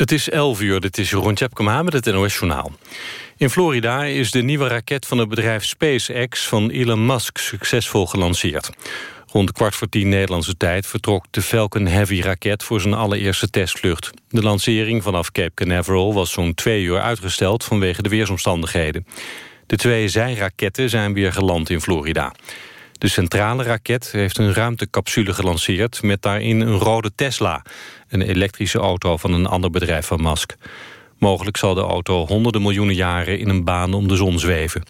Het is 11 uur, dit is Jeroen Tjepkema met het NOS Journaal. In Florida is de nieuwe raket van het bedrijf SpaceX van Elon Musk succesvol gelanceerd. Rond kwart voor tien Nederlandse tijd vertrok de Falcon Heavy-raket voor zijn allereerste testvlucht. De lancering vanaf Cape Canaveral was zo'n twee uur uitgesteld vanwege de weersomstandigheden. De twee zijraketten zijn weer geland in Florida. De centrale raket heeft een ruimtecapsule gelanceerd... met daarin een rode Tesla, een elektrische auto van een ander bedrijf van Musk. Mogelijk zal de auto honderden miljoenen jaren in een baan om de zon zweven.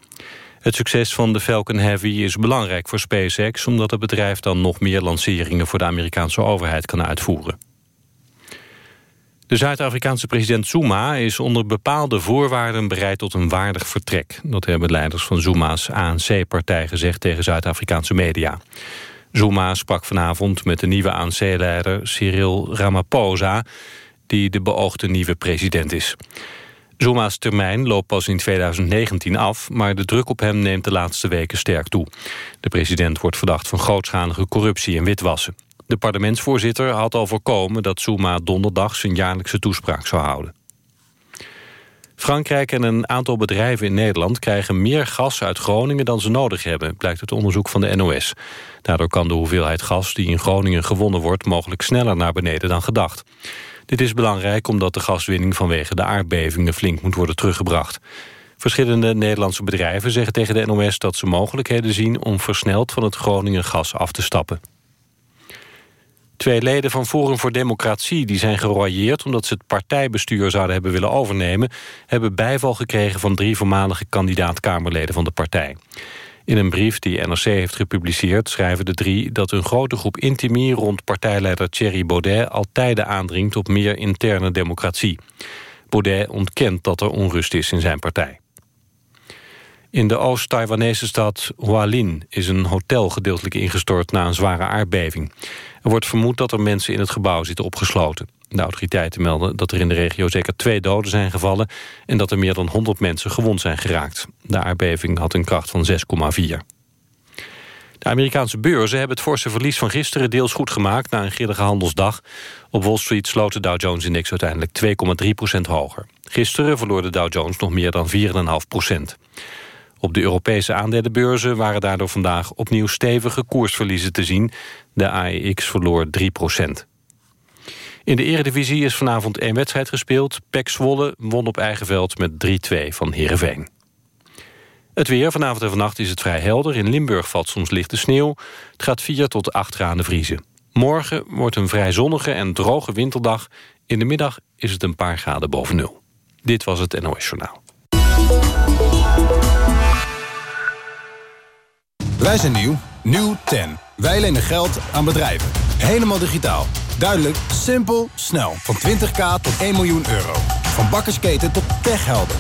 Het succes van de Falcon Heavy is belangrijk voor SpaceX... omdat het bedrijf dan nog meer lanceringen voor de Amerikaanse overheid kan uitvoeren. De Zuid-Afrikaanse president Zuma is onder bepaalde voorwaarden bereid tot een waardig vertrek. Dat hebben leiders van Zuma's ANC-partij gezegd tegen Zuid-Afrikaanse media. Zuma sprak vanavond met de nieuwe ANC-leider Cyril Ramaphosa... die de beoogde nieuwe president is. Zuma's termijn loopt pas in 2019 af... maar de druk op hem neemt de laatste weken sterk toe. De president wordt verdacht van grootschalige corruptie en witwassen. De parlementsvoorzitter had al voorkomen dat Zuma donderdag zijn jaarlijkse toespraak zou houden. Frankrijk en een aantal bedrijven in Nederland krijgen meer gas uit Groningen dan ze nodig hebben, blijkt uit onderzoek van de NOS. Daardoor kan de hoeveelheid gas die in Groningen gewonnen wordt mogelijk sneller naar beneden dan gedacht. Dit is belangrijk omdat de gaswinning vanwege de aardbevingen flink moet worden teruggebracht. Verschillende Nederlandse bedrijven zeggen tegen de NOS dat ze mogelijkheden zien om versneld van het Groningen gas af te stappen. Twee leden van Forum voor Democratie die zijn geroyeerd... omdat ze het partijbestuur zouden hebben willen overnemen... hebben bijval gekregen van drie voormalige kandidaat-Kamerleden van de partij. In een brief die NRC heeft gepubliceerd schrijven de drie... dat een grote groep intimie rond partijleider Thierry Baudet... al tijden aandringt op meer interne democratie. Baudet ontkent dat er onrust is in zijn partij. In de Oost-Taiwanese stad Hualien is een hotel gedeeltelijk ingestort na een zware aardbeving. Er wordt vermoed dat er mensen in het gebouw zitten opgesloten. De autoriteiten melden dat er in de regio zeker twee doden zijn gevallen... en dat er meer dan 100 mensen gewond zijn geraakt. De aardbeving had een kracht van 6,4. De Amerikaanse beurzen hebben het forse verlies van gisteren deels goed gemaakt na een grillige handelsdag. Op Wall Street sloot de Dow Jones-index uiteindelijk 2,3% hoger. Gisteren verloor de Dow Jones nog meer dan 4,5% op de Europese aandelenbeurzen waren daardoor vandaag opnieuw stevige koersverliezen te zien. De AEX verloor 3% In de eredivisie is vanavond één wedstrijd gespeeld. PEC Zwolle won op eigen veld met 3-2 van Heerenveen. Het weer, vanavond en vannacht is het vrij helder. In Limburg valt soms lichte sneeuw. Het gaat 4 tot 8 graden vriezen. Morgen wordt een vrij zonnige en droge winterdag. In de middag is het een paar graden boven nul. Dit was het NOS Journaal. Wij zijn nieuw. Nieuw 10. Wij lenen geld aan bedrijven. Helemaal digitaal. Duidelijk, simpel, snel. Van 20k tot 1 miljoen euro. Van bakkersketen tot techhelden.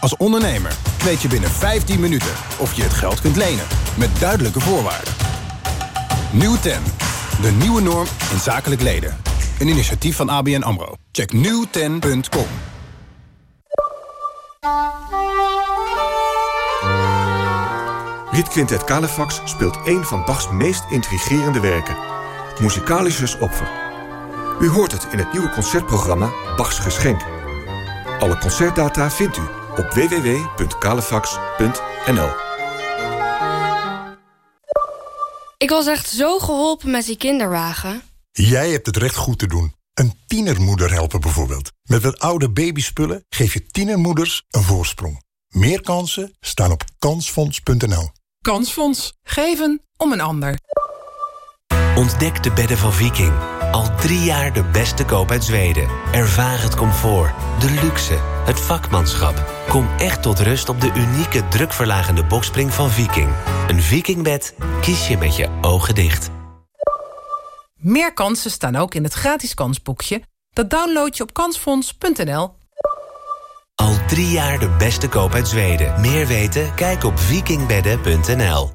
Als ondernemer weet je binnen 15 minuten of je het geld kunt lenen. Met duidelijke voorwaarden. Nieuw 10. De nieuwe norm in zakelijk leden. Een initiatief van ABN AMRO. Check nieuwten.com. Rietquintet Calefax speelt een van Bachs meest intrigerende werken. Musicalisches Opfer. U hoort het in het nieuwe concertprogramma Bachs Geschenk. Alle concertdata vindt u op www.calefax.nl Ik was echt zo geholpen met die kinderwagen. Jij hebt het recht goed te doen. Een tienermoeder helpen bijvoorbeeld. Met wat oude babyspullen geef je tienermoeders een voorsprong. Meer kansen staan op kansfonds.nl. Kansfonds. Geven om een ander. Ontdek de bedden van Viking. Al drie jaar de beste koop uit Zweden. Ervaar het comfort, de luxe, het vakmanschap. Kom echt tot rust op de unieke drukverlagende bokspring van Viking. Een Vikingbed kies je met je ogen dicht. Meer kansen staan ook in het gratis kansboekje. Dat download je op kansfonds.nl. Al drie jaar de beste koop uit Zweden. Meer weten? Kijk op vikingbedden.nl.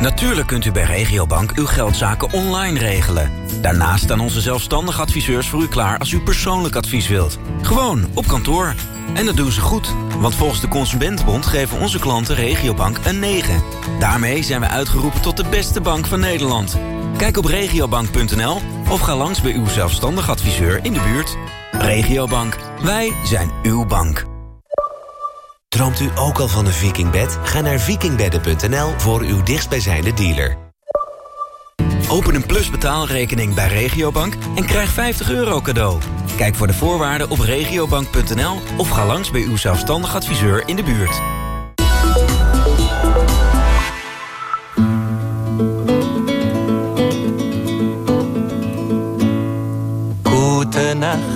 Natuurlijk kunt u bij Regiobank uw geldzaken online regelen. Daarnaast staan onze zelfstandige adviseurs voor u klaar als u persoonlijk advies wilt. Gewoon op kantoor. En dat doen ze goed, want volgens de Consumentenbond geven onze klanten Regiobank een 9. Daarmee zijn we uitgeroepen tot de beste bank van Nederland. Kijk op regiobank.nl Of ga langs bij uw zelfstandig adviseur in de buurt. Regiobank. Wij zijn uw bank. Droomt u ook al van een vikingbed? Ga naar vikingbedden.nl voor uw dichtstbijzijnde dealer. Open een Plus betaalrekening bij Regiobank en krijg 50 euro cadeau. Kijk voor de voorwaarden op regiobank.nl of ga langs bij uw zelfstandig adviseur in de buurt. Gute Nacht,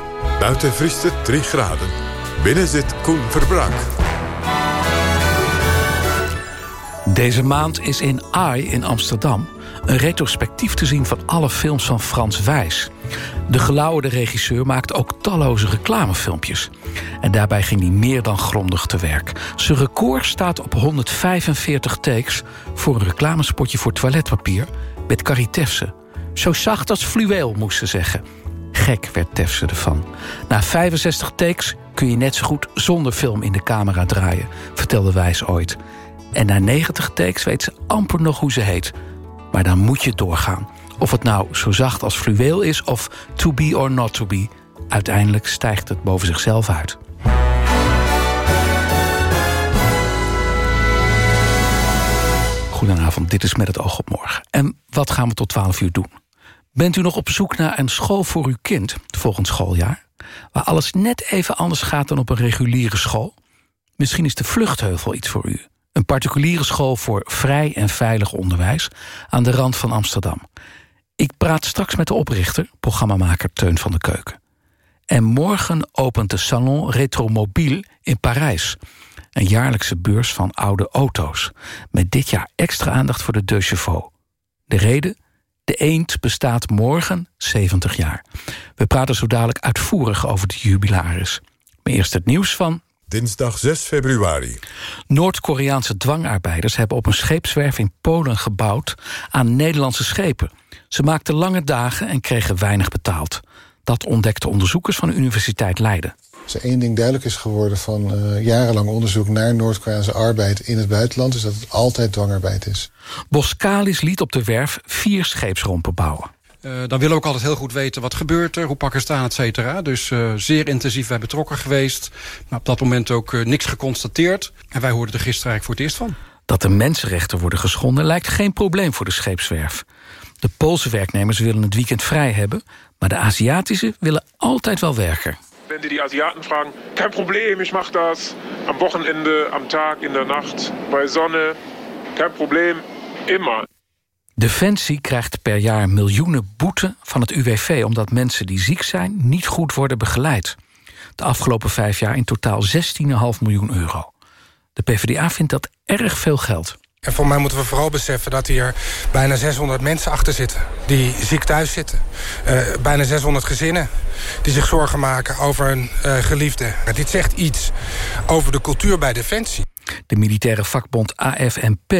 Buiten vriest het 3 graden. Binnen zit Koen Verbraak. Deze maand is in AI in Amsterdam een retrospectief te zien van alle films van Frans Wijs. De gelauwerde regisseur maakt ook talloze reclamefilmpjes. En daarbij ging hij meer dan grondig te werk. Zijn record staat op 145 takes voor een reclamespotje voor toiletpapier met Carrie Tefse. Zo zacht als fluweel, moest ze zeggen. Gek werd Tefse ervan. Na 65 takes kun je net zo goed zonder film in de camera draaien, vertelde Wijs ooit. En na 90 takes weet ze amper nog hoe ze heet. Maar dan moet je doorgaan. Of het nou zo zacht als fluweel is of to be or not to be. Uiteindelijk stijgt het boven zichzelf uit. Goedenavond, dit is Met het oog op morgen. En wat gaan we tot 12 uur doen? Bent u nog op zoek naar een school voor uw kind volgend schooljaar? Waar alles net even anders gaat dan op een reguliere school? Misschien is de vluchtheuvel iets voor u. Een particuliere school voor vrij en veilig onderwijs aan de rand van Amsterdam. Ik praat straks met de oprichter, programmamaker Teun van de Keuken. En morgen opent de Salon Retromobiel in Parijs. Een jaarlijkse beurs van oude auto's. Met dit jaar extra aandacht voor de De Chevaux. De reden? De eend bestaat morgen 70 jaar. We praten zo dadelijk uitvoerig over de jubilaris. Maar eerst het nieuws van Dinsdag 6 februari. Noord-Koreaanse dwangarbeiders hebben op een scheepswerf in Polen gebouwd aan Nederlandse schepen. Ze maakten lange dagen en kregen weinig betaald. Dat ontdekten onderzoekers van de Universiteit Leiden. Als één ding duidelijk is geworden van uh, jarenlang onderzoek naar Noord-Koreaanse arbeid in het buitenland, is dat het altijd dwangarbeid is. Boskalis liet op de werf vier scheepsrompen bouwen. Uh, dan willen we ook altijd heel goed weten wat gebeurt er, hoe pakken staan, et cetera. Dus uh, zeer intensief bij betrokken geweest. Maar op dat moment ook uh, niks geconstateerd. En wij hoorden er gisteren eigenlijk voor het eerst van. Dat de mensenrechten worden geschonden lijkt geen probleem voor de scheepswerf. De Poolse werknemers willen het weekend vrij hebben... maar de Aziatische willen altijd wel werken. Wenn die Asiaten fragen, kein Problem, ich mach das am Wochenende, am Tag, in der Nacht, bei Sonne, kein Problem, immer. Defensie krijgt per jaar miljoenen boete van het UWV... omdat mensen die ziek zijn niet goed worden begeleid. De afgelopen vijf jaar in totaal 16,5 miljoen euro. De PvdA vindt dat erg veel geld. En voor mij moeten we vooral beseffen dat hier bijna 600 mensen achter zitten... die ziek thuis zitten. Uh, bijna 600 gezinnen die zich zorgen maken over hun uh, geliefde. Dit zegt iets over de cultuur bij Defensie. De militaire vakbond AFNP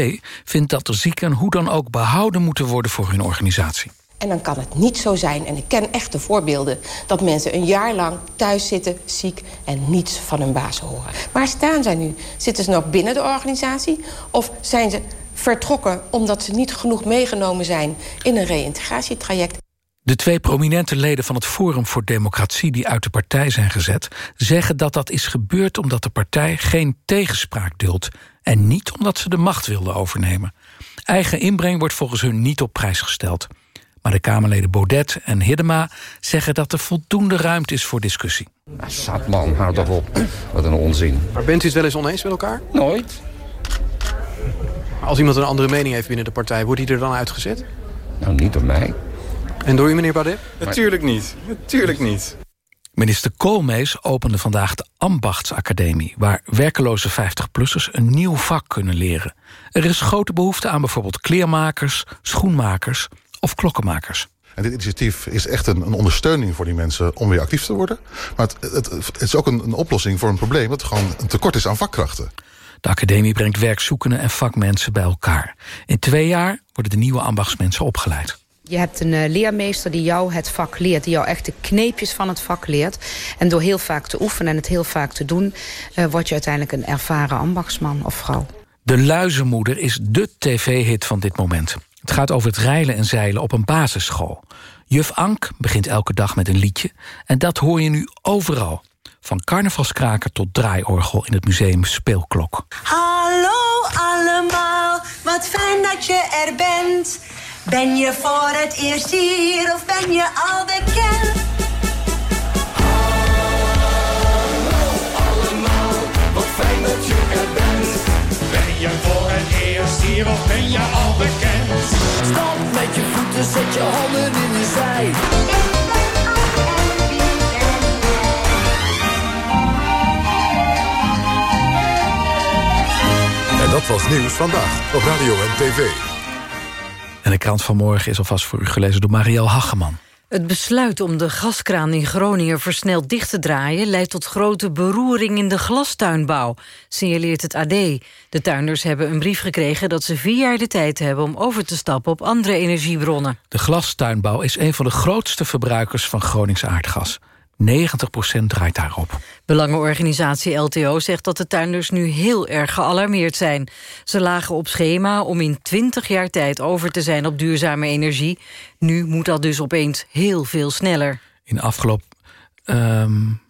vindt dat de zieken hoe dan ook behouden moeten worden voor hun organisatie. En dan kan het niet zo zijn, en ik ken echte voorbeelden... dat mensen een jaar lang thuis zitten, ziek en niets van hun baas horen. Waar staan zij nu? Zitten ze nog binnen de organisatie? Of zijn ze vertrokken omdat ze niet genoeg meegenomen zijn... in een reïntegratietraject? De twee prominente leden van het Forum voor Democratie... die uit de partij zijn gezet, zeggen dat dat is gebeurd... omdat de partij geen tegenspraak duldt... en niet omdat ze de macht wilden overnemen. Eigen inbreng wordt volgens hun niet op prijs gesteld. Maar de Kamerleden Baudet en Hiddema zeggen dat er voldoende ruimte is voor discussie. Zat man, houd toch op. Wat een onzin. Maar bent u het wel eens oneens met elkaar? Nooit. Als iemand een andere mening heeft binnen de partij, wordt hij er dan uitgezet? Nou, niet door mij. En door u, meneer Baudet? Natuurlijk niet. Natuurlijk niet. Minister Koolmees opende vandaag de Ambachtsacademie... waar werkeloze 50-plussers een nieuw vak kunnen leren. Er is grote behoefte aan bijvoorbeeld kleermakers, schoenmakers of klokkenmakers. En dit initiatief is echt een, een ondersteuning voor die mensen om weer actief te worden. Maar het, het, het is ook een, een oplossing voor een probleem dat er gewoon een tekort is aan vakkrachten. De academie brengt werkzoekenden en vakmensen bij elkaar. In twee jaar worden de nieuwe ambachtsmensen opgeleid. Je hebt een uh, leermeester die jou het vak leert. Die jou echt de kneepjes van het vak leert. En door heel vaak te oefenen en het heel vaak te doen... Uh, word je uiteindelijk een ervaren ambachtsman of vrouw. De Luizenmoeder is dé tv-hit van dit moment. Het gaat over het reilen en zeilen op een basisschool. Juf Ank begint elke dag met een liedje. En dat hoor je nu overal. Van carnavalskraker tot draaiorgel in het museum Speelklok. Hallo allemaal, wat fijn dat je er bent. Ben je voor het eerst hier of ben je al bekend? Hallo allemaal, wat fijn dat je er bent. Of ben je al bekend? Stamp met je voeten, zet je handen in de zij. En dat was Nieuws Vandaag op Radio en TV. En de krant van morgen is alvast voor u gelezen door Marielle Hageman. Het besluit om de gaskraan in Groningen versneld dicht te draaien... leidt tot grote beroering in de glastuinbouw, signaleert het AD. De tuinders hebben een brief gekregen dat ze vier jaar de tijd hebben... om over te stappen op andere energiebronnen. De glastuinbouw is een van de grootste verbruikers van Gronings aardgas. 90% draait daarop. Belangenorganisatie LTO zegt dat de tuinders nu heel erg gealarmeerd zijn. Ze lagen op schema om in 20 jaar tijd over te zijn op duurzame energie. Nu moet dat dus opeens heel veel sneller. In de afgelopen... Um,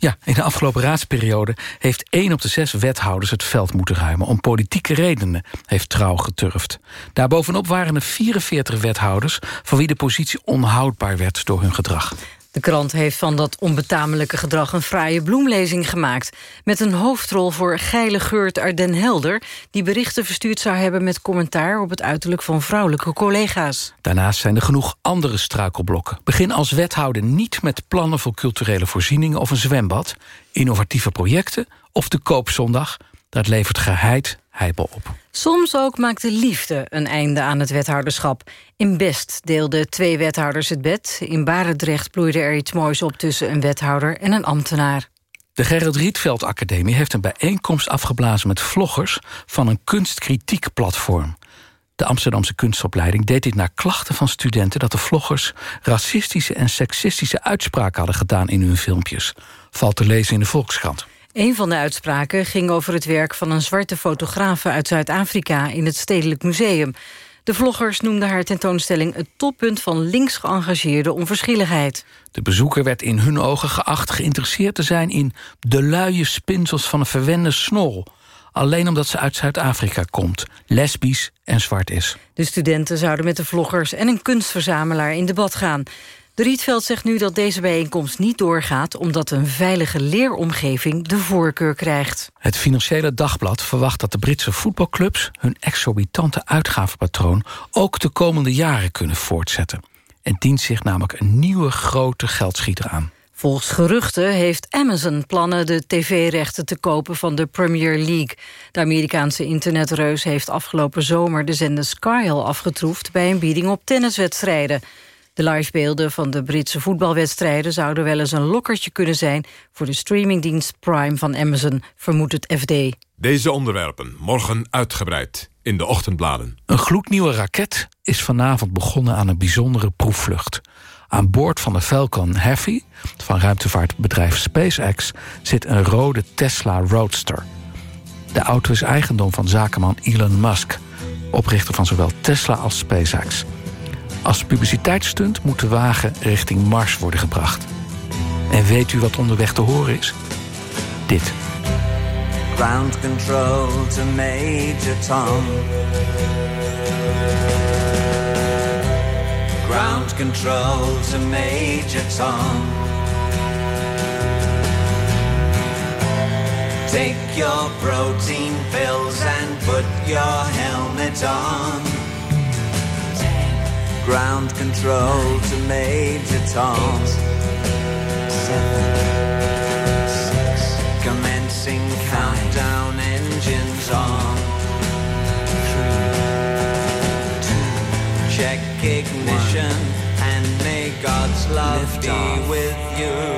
ja, in de afgelopen raadsperiode heeft één op de zes wethouders het veld moeten ruimen. Om politieke redenen, heeft Trouw geturfd. Daarbovenop waren er 44 wethouders... van wie de positie onhoudbaar werd door hun gedrag. De krant heeft van dat onbetamelijke gedrag een fraaie bloemlezing gemaakt. Met een hoofdrol voor Geile Geurt Arden Helder... die berichten verstuurd zou hebben met commentaar... op het uiterlijk van vrouwelijke collega's. Daarnaast zijn er genoeg andere struikelblokken. Begin als wethouder niet met plannen voor culturele voorzieningen... of een zwembad, innovatieve projecten of de koopzondag. Dat levert geheid heibel op. Soms ook maakt de liefde een einde aan het wethouderschap. In Best deelden twee wethouders het bed. In Barendrecht bloeide er iets moois op tussen een wethouder en een ambtenaar. De Gerrit Rietveld Academie heeft een bijeenkomst afgeblazen met vloggers van een kunstkritiekplatform. De Amsterdamse kunstopleiding deed dit naar klachten van studenten... dat de vloggers racistische en seksistische uitspraken hadden gedaan in hun filmpjes. Valt te lezen in de Volkskrant. Een van de uitspraken ging over het werk van een zwarte fotografe uit Zuid-Afrika in het Stedelijk Museum. De vloggers noemden haar tentoonstelling het toppunt van links geëngageerde onverschilligheid. De bezoeker werd in hun ogen geacht geïnteresseerd te zijn in de luie spinsels van een verwende snol. Alleen omdat ze uit Zuid-Afrika komt, lesbisch en zwart is. De studenten zouden met de vloggers en een kunstverzamelaar in debat gaan. De Rietveld zegt nu dat deze bijeenkomst niet doorgaat... omdat een veilige leeromgeving de voorkeur krijgt. Het Financiële Dagblad verwacht dat de Britse voetbalclubs... hun exorbitante uitgavenpatroon ook de komende jaren kunnen voortzetten. En dient zich namelijk een nieuwe grote geldschieter aan. Volgens geruchten heeft Amazon plannen de tv-rechten te kopen van de Premier League. De Amerikaanse internetreus heeft afgelopen zomer de zender Sky al afgetroefd... bij een bieding op tenniswedstrijden. De livebeelden van de Britse voetbalwedstrijden... zouden wel eens een lokkertje kunnen zijn... voor de streamingdienst Prime van Amazon, vermoedt het FD. Deze onderwerpen morgen uitgebreid in de ochtendbladen. Een gloednieuwe raket is vanavond begonnen aan een bijzondere proefvlucht. Aan boord van de Falcon Heavy van ruimtevaartbedrijf SpaceX... zit een rode Tesla Roadster. De auto is eigendom van zakenman Elon Musk... oprichter van zowel Tesla als SpaceX... Als publiciteitsstunt moet de wagen richting Mars worden gebracht. En weet u wat onderweg te horen is? Dit. Ground control to Major Tom. Ground control to Major Tom. Take your protein pills and put your helmet on. Ground control to Major Tom. Seven, six, commencing countdown engines on. Three, two, check ignition and may God's love be with you.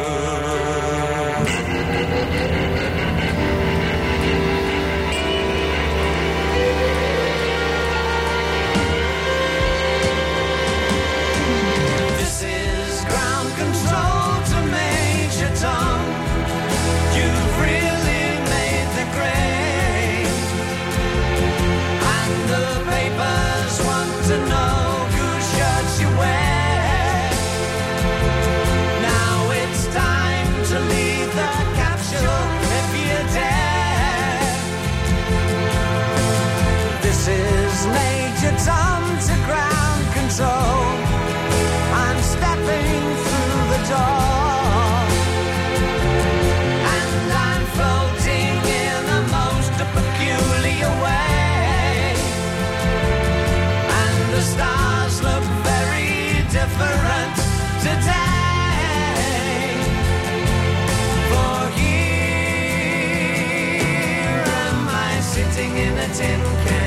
Tin can.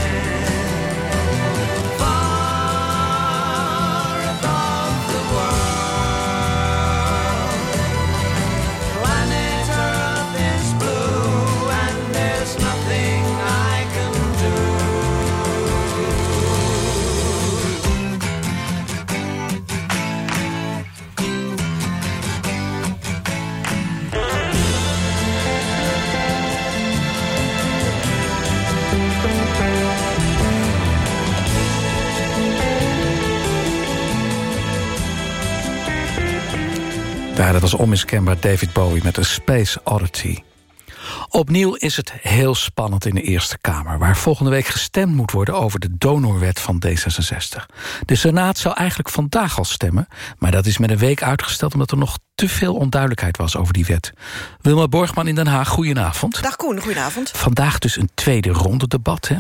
Ja, dat was onmiskenbaar David Bowie met de Space Oddity. Opnieuw is het heel spannend in de Eerste Kamer... waar volgende week gestemd moet worden over de donorwet van D66. De Senaat zou eigenlijk vandaag al stemmen... maar dat is met een week uitgesteld omdat er nog te veel onduidelijkheid was over die wet. Wilma Borgman in Den Haag, goedenavond. Dag Koen, goedenavond. Vandaag dus een tweede ronde debat. Hè?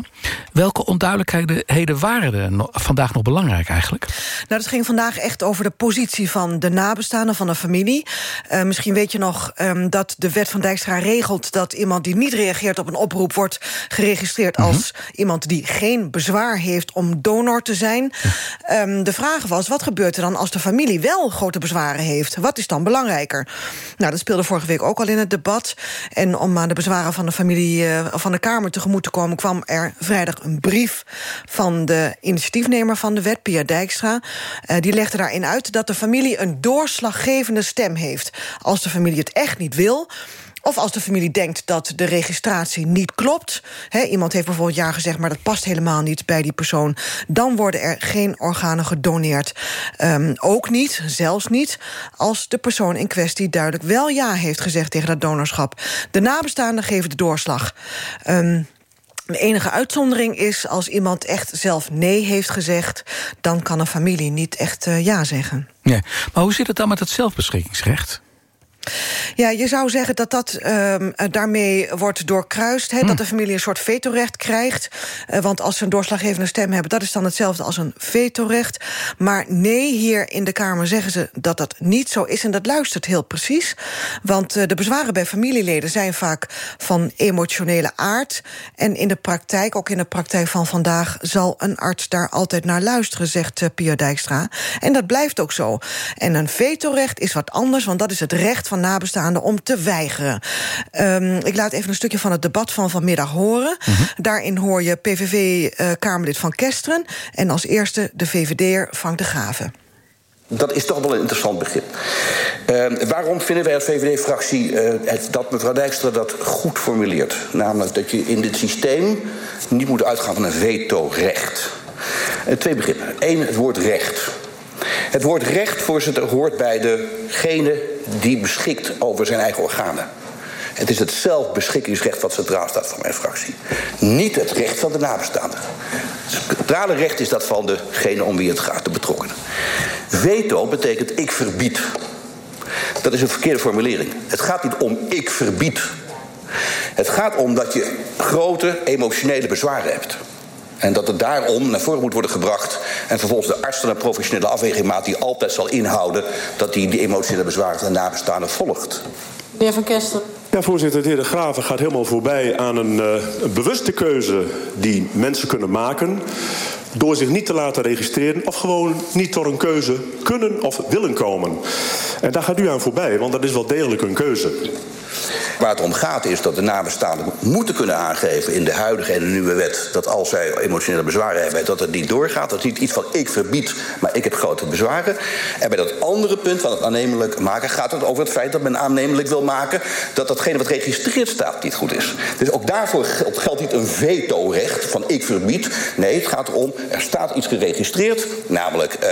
Welke onduidelijkheden waren er vandaag nog belangrijk eigenlijk? Nou, het ging vandaag echt over de positie van de nabestaanden van een familie. Eh, misschien weet je nog ehm, dat de wet van Dijkstra regelt... dat iemand die niet reageert op een oproep wordt geregistreerd... als iemand die geen bezwaar heeft om donor te zijn. Ehm, de vraag was, wat gebeurt er dan als de familie wel grote bezwaren heeft? Wat is dan belangrijker? Nou, dat speelde vorige week ook al in het debat. En om aan de bezwaren van de familie eh, van de Kamer tegemoet te komen... kwam er vrijdag een brief van de initiatiefnemer van de wet, Pia Dijkstra. Eh, die legde daarin uit dat de familie een doorslaggevende stem heeft. Als de familie het echt niet wil... Of als de familie denkt dat de registratie niet klopt. Iemand heeft bijvoorbeeld ja gezegd, maar dat past helemaal niet bij die persoon. Dan worden er geen organen gedoneerd. Ehm, ook niet, zelfs niet, als de persoon in kwestie duidelijk wel ja heeft gezegd tegen dat donorschap. De nabestaanden geven de doorslag. Ehm, de enige uitzondering is als iemand echt zelf nee heeft gezegd... dan kan een familie niet echt eh, ja zeggen. Ja. Maar hoe zit het dan met het zelfbeschikkingsrecht? Ja, je zou zeggen dat dat ehm, eh, daarmee wordt doorkruist. Hè, Dat de familie een soort vetorecht krijgt. Eh, want als ze een doorslaggevende stem hebben... dat is dan hetzelfde als een vetorecht. Maar nee, hier in de Kamer zeggen ze dat dat niet zo is. En dat luistert heel precies. Want eh, de bezwaren bij familieleden zijn vaak van emotionele aard. En in de praktijk, ook in de praktijk van vandaag... zal een arts daar altijd naar luisteren, zegt Pia Dijkstra. En dat blijft ook zo. En een vetorecht is wat anders, want dat is het recht van nabestaanden om te weigeren. Ehm, ik laat even een stukje van het debat van vanmiddag horen. Daarin hoor je PVV-Kamerlid van Kesteren... en als eerste de VVD'er Frank de Graven. Dat is toch wel een interessant begrip. Uh, waarom vinden wij als VVD-fractie uh, dat mevrouw Dijkstra dat goed formuleert? Namelijk dat je in dit systeem niet moet uitgaan van een veto-recht. Uh, twee begrippen. Eén, het woord recht. Het woord recht, voorzitter, hoort bij degene die beschikt over zijn eigen organen. Het is het zelfbeschikkingsrecht wat centraal staat voor mijn fractie. Niet het recht van de nabestaanden. Het centrale recht is dat van degene om wie het gaat, de betrokkenen. Veto betekent ik verbied. Dat is een verkeerde formulering. Het gaat niet om ik verbied. Het gaat om dat je grote emotionele bezwaren hebt. En dat het daarom naar voren moet worden gebracht. En vervolgens de arts dan een professionele afweging maakt die altijd zal inhouden dat hij die emotionele bezwaren van de nabestaanden volgt. Meneer Van Kester. Ja, voorzitter, de heer De Graven gaat helemaal voorbij aan een, uh, een bewuste keuze die mensen kunnen maken. door zich niet te laten registreren of gewoon niet tot een keuze kunnen of willen komen. En daar gaat u aan voorbij, want dat is wel degelijk een keuze. Waar het om gaat is dat de nabestaanden moeten kunnen aangeven in de huidige en de nieuwe wet dat als zij emotionele bezwaren hebben, dat het niet doorgaat. Dat is niet iets van ik verbied, maar ik heb grote bezwaren. En bij dat andere punt van het aannemelijk maken gaat het over het feit dat men aannemelijk wil maken dat datgene wat geregistreerd staat niet goed is. Dus ook daarvoor geldt niet een vetorecht van ik verbied. Nee, het gaat erom, er staat iets geregistreerd, namelijk uh,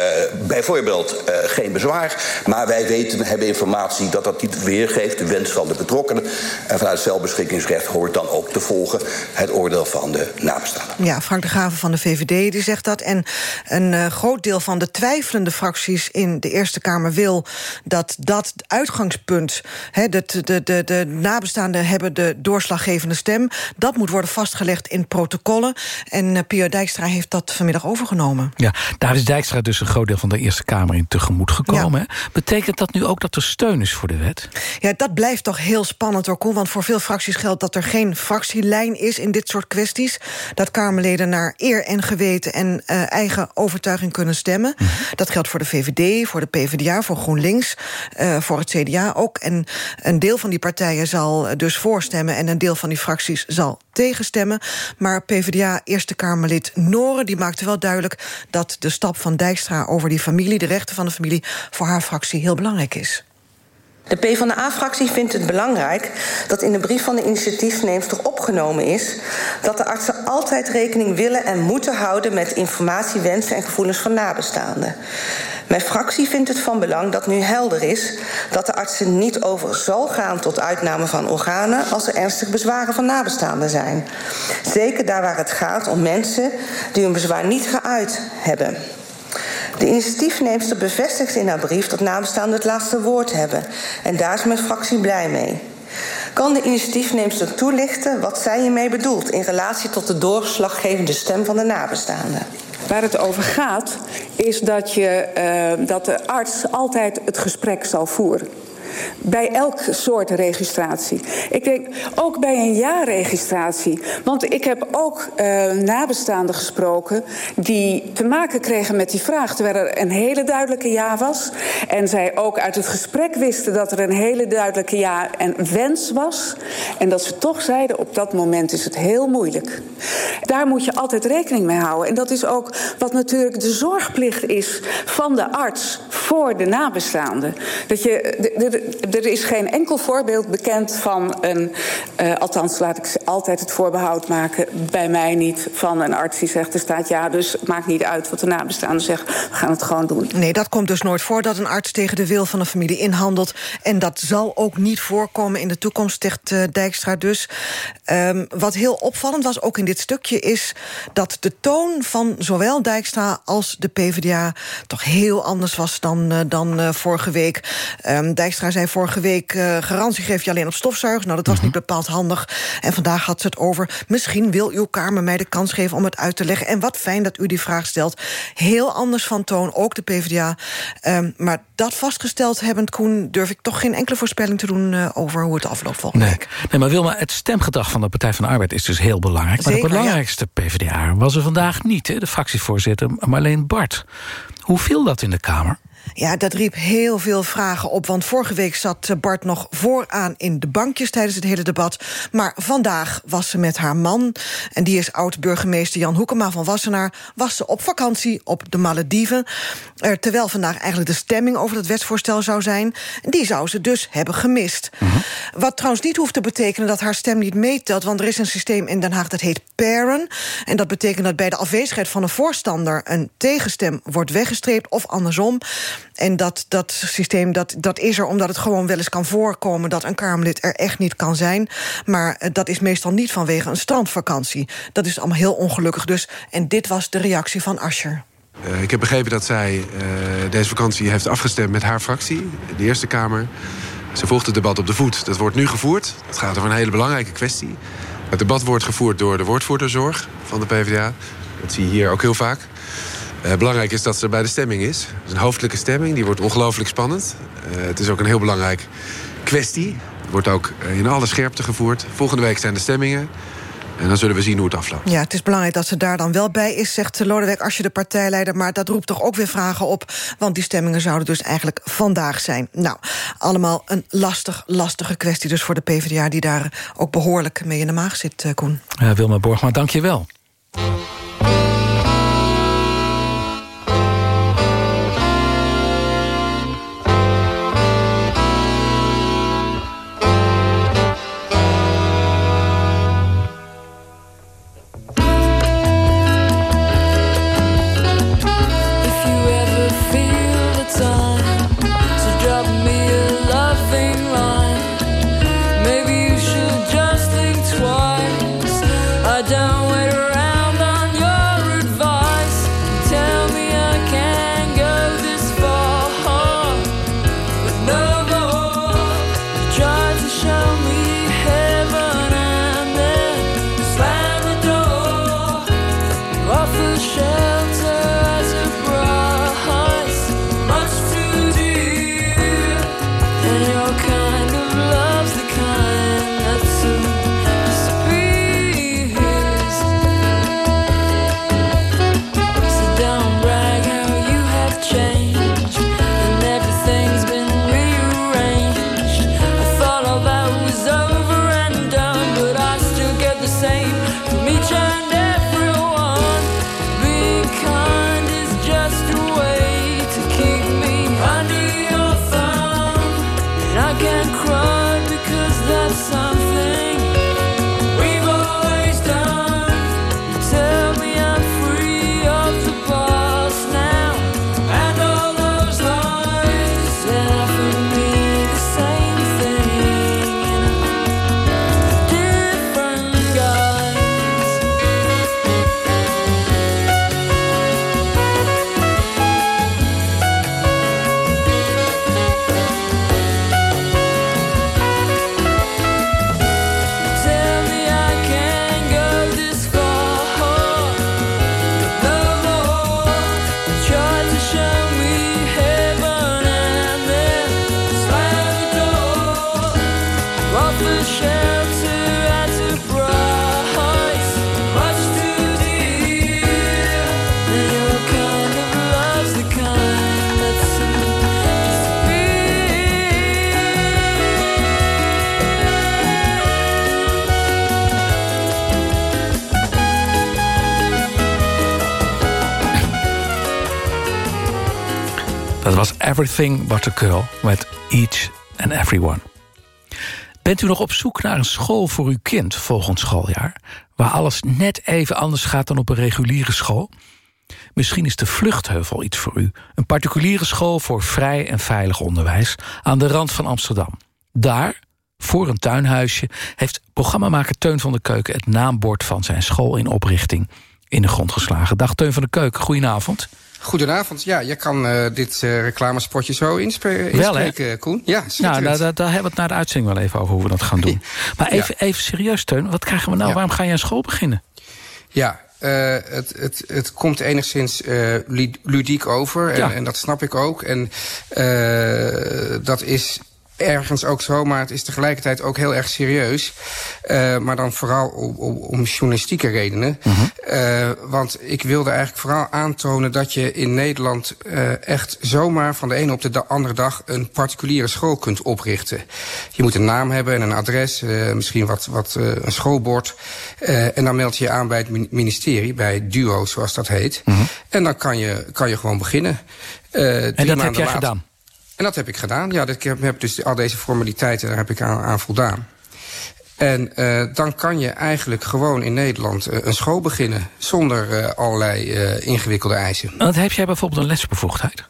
bijvoorbeeld uh, geen bezwaar. Maar wij weten, hebben informatie dat dat niet weergeeft de wens van de betrokkenen. En vanuit het zelfbeschikkingsrecht hoort dan ook te volgen het oordeel van de nabestaanden. Ja, Frank de Graven van de VVD die zegt dat. En een uh, groot deel van de twijfelende fracties in de Eerste Kamer wil dat dat uitgangspunt, he, de, de, de, de nabestaanden hebben de doorslaggevende stem, dat moet worden vastgelegd in protocollen. En uh, Pio Dijkstra heeft dat vanmiddag overgenomen. Ja, daar is Dijkstra dus een groot deel van de Eerste Kamer in tegemoet gekomen. Ja. Betekent dat nu ook dat er steun is voor de wet? Ja, dat blijft toch heel spannend hoor, Koen. Want voor veel fracties geldt dat er geen fractielijn is in dit soort kwesties. Dat Kamerleden naar eer en geweten en uh, eigen overtuiging kunnen stemmen. Mm -hmm. Dat geldt voor de VVD, voor de PvdA, voor GroenLinks, uh, voor het CDA ook. En een deel van die partijen zal dus voorstemmen en een deel van die fracties zal tegenstemmen. Maar PvdA Eerste Kamerlid Noren die maakte wel duidelijk dat de stap van Dijkstra over die familie, de rechten van de familie, voor haar fractie heel belangrijk is. De PvdA-fractie vindt het belangrijk dat in de brief van de initiatiefneemster opgenomen is dat de artsen altijd rekening willen en moeten houden met informatie, wensen en gevoelens van nabestaanden. Mijn fractie vindt het van belang dat nu helder is dat de artsen niet over zal gaan tot uitname van organen als er ernstig bezwaren van nabestaanden zijn. Zeker daar waar het gaat om mensen die hun bezwaar niet geuit hebben. De initiatiefneemster bevestigt in haar brief dat nabestaanden het laatste woord hebben. En daar is mijn fractie blij mee. Kan de initiatiefneemster toelichten wat zij hiermee bedoelt in relatie tot de doorslaggevende stem van de nabestaanden? Waar het over gaat, is dat, je, uh, dat de arts altijd het gesprek zal voeren. Bij elk soort registratie. Ik denk ook bij een jaarregistratie. Want ik heb ook uh, nabestaanden gesproken die te maken kregen met die vraag. Terwijl er een hele duidelijke ja was. En zij ook uit het gesprek wisten dat er een hele duidelijke ja en wens was. En dat ze toch zeiden: op dat moment is het heel moeilijk. Daar moet je altijd rekening mee houden. En dat is ook wat natuurlijk de zorgplicht is van de arts voor de nabestaanden. Dat je. De, de, er is geen enkel voorbeeld bekend van een. Uh, althans, laat ik altijd het voorbehoud maken. Bij mij niet. Van een arts die zegt: er staat ja, dus het maakt niet uit wat de nabestaanden zeggen. We gaan het gewoon doen. Nee, dat komt dus nooit voor dat een arts tegen de wil van een familie inhandelt. En dat zal ook niet voorkomen in de toekomst, zegt uh, Dijkstra dus. Um, wat heel opvallend was, ook in dit stukje, is dat de toon van zowel Dijkstra als de PvdA toch heel anders was dan, uh, dan vorige week. Um, Dijkstra zei vorige week... Uh, garantie geef je alleen op stofzuigers. Nou, dat was mm -hmm. niet bepaald handig. En vandaag had ze het over... misschien wil uw Kamer mij de kans geven om het uit te leggen. En wat fijn dat u die vraag stelt. Heel anders van toon, ook de PvdA. Um, maar dat vastgesteld hebbend, Koen... durf ik toch geen enkele voorspelling te doen... Uh, over hoe het afloopt volgende nee. week. Nee, maar Wilma, het stemgedrag van de Partij van de Arbeid... is dus heel belangrijk. Zeker, maar de belangrijkste ja. PvdA was er vandaag niet. Hè? De fractievoorzitter Marleen Bart. Hoe viel dat in de Kamer? Ja, dat riep heel veel vragen op. Want vorige week zat Bart nog vooraan in de bankjes tijdens het hele debat. Maar vandaag was ze met haar man. En die is oud-burgemeester Jan Hoekema van Wassenaar. Was ze op vakantie op de Malediven. Er, terwijl vandaag eigenlijk de stemming over het wetsvoorstel zou zijn. Die zou ze dus hebben gemist. -huh. Wat trouwens niet hoeft te betekenen dat haar stem niet meetelt. Want er is een systeem in Den Haag dat heet paren. En dat betekent dat bij de afwezigheid van een voorstander... een tegenstem wordt weggestreept of andersom. En dat, dat systeem dat, dat is er omdat het gewoon wel eens kan voorkomen... dat een Kamerlid er echt niet kan zijn. Maar uh, dat is meestal niet vanwege een strandvakantie. Dat is allemaal heel ongelukkig dus. En dit was de reactie van Ascher. Uh, ik heb begrepen dat zij uh, deze vakantie heeft afgestemd met haar fractie, de Eerste Kamer. Ze volgt het debat op de voet. Dat wordt nu gevoerd. Het gaat over een hele belangrijke kwestie. Het debat wordt gevoerd door de woordvoerderzorg van de PvdA. Dat zie je hier ook heel vaak. Uh, belangrijk is dat ze bij de stemming is. Het is een hoofdelijke stemming, die wordt ongelooflijk spannend. Uh, het is ook een heel belangrijk kwestie. Het wordt ook in alle scherpte gevoerd. Volgende week zijn de stemmingen. En dan zullen we zien hoe het afloopt. Ja, het is belangrijk dat ze daar dan wel bij is, zegt Lodewijk als je de partijleider. Maar dat roept toch ook weer vragen op. Want die stemmingen zouden dus eigenlijk vandaag zijn. Nou, allemaal een lastig, lastige kwestie dus voor de PvdA... die daar ook behoorlijk mee in de maag zit, eh, Koen. Ja, Wilma Borgma, dank je wel. Everything But a Girl met Each and Everyone. Bent u nog op zoek naar een school voor uw kind volgend schooljaar... waar alles net even anders gaat dan op een reguliere school? Misschien is de Vluchtheuvel iets voor u. Een particuliere school voor vrij en veilig onderwijs... aan de rand van Amsterdam. Daar, voor een tuinhuisje... heeft programmamaker Teun van der Keuken... het naambord van zijn school in oprichting in de grond geslagen. Dag Teun van der Keuken, goedenavond. Goedenavond. Ja, je kan eh, dit eh, reclamespotje zo inspre Wel, hè? inspreken, Koen. Ja, Nou, daar, daar, daar hebben we het na de uitzending wel even over hoe we dat gaan doen. Maar even, even serieus, Teun, wat krijgen we nou? Ja. Waarom ga je aan school beginnen? Ja, eh, het, het, het komt enigszins lu- ludiek over. En, Ja. en dat snap ik ook. En dat is ergens ook zo, maar het is tegelijkertijd ook heel erg serieus. Eh, maar dan vooral om, om, om journalistieke redenen. Eh, want ik wilde eigenlijk vooral aantonen dat je in Nederland eh, echt zomaar van de ene op de andere dag een particuliere school kunt oprichten. Je moet een naam hebben en een adres, misschien wat, wat een schoolbord. En dan meld je je aan bij het min- ministerie, bij DUO zoals dat heet. En dan kan je, kan je gewoon beginnen. En dat heb jij later- gedaan? En dat heb ik gedaan. Ja, heb, dus al deze formaliteiten, daar heb ik aan, aan voldaan. En eh, dan kan je eigenlijk gewoon in Nederland eh, een school beginnen... zonder eh, allerlei ingewikkelde eisen. Want heb jij bijvoorbeeld een lesbevoegdheid?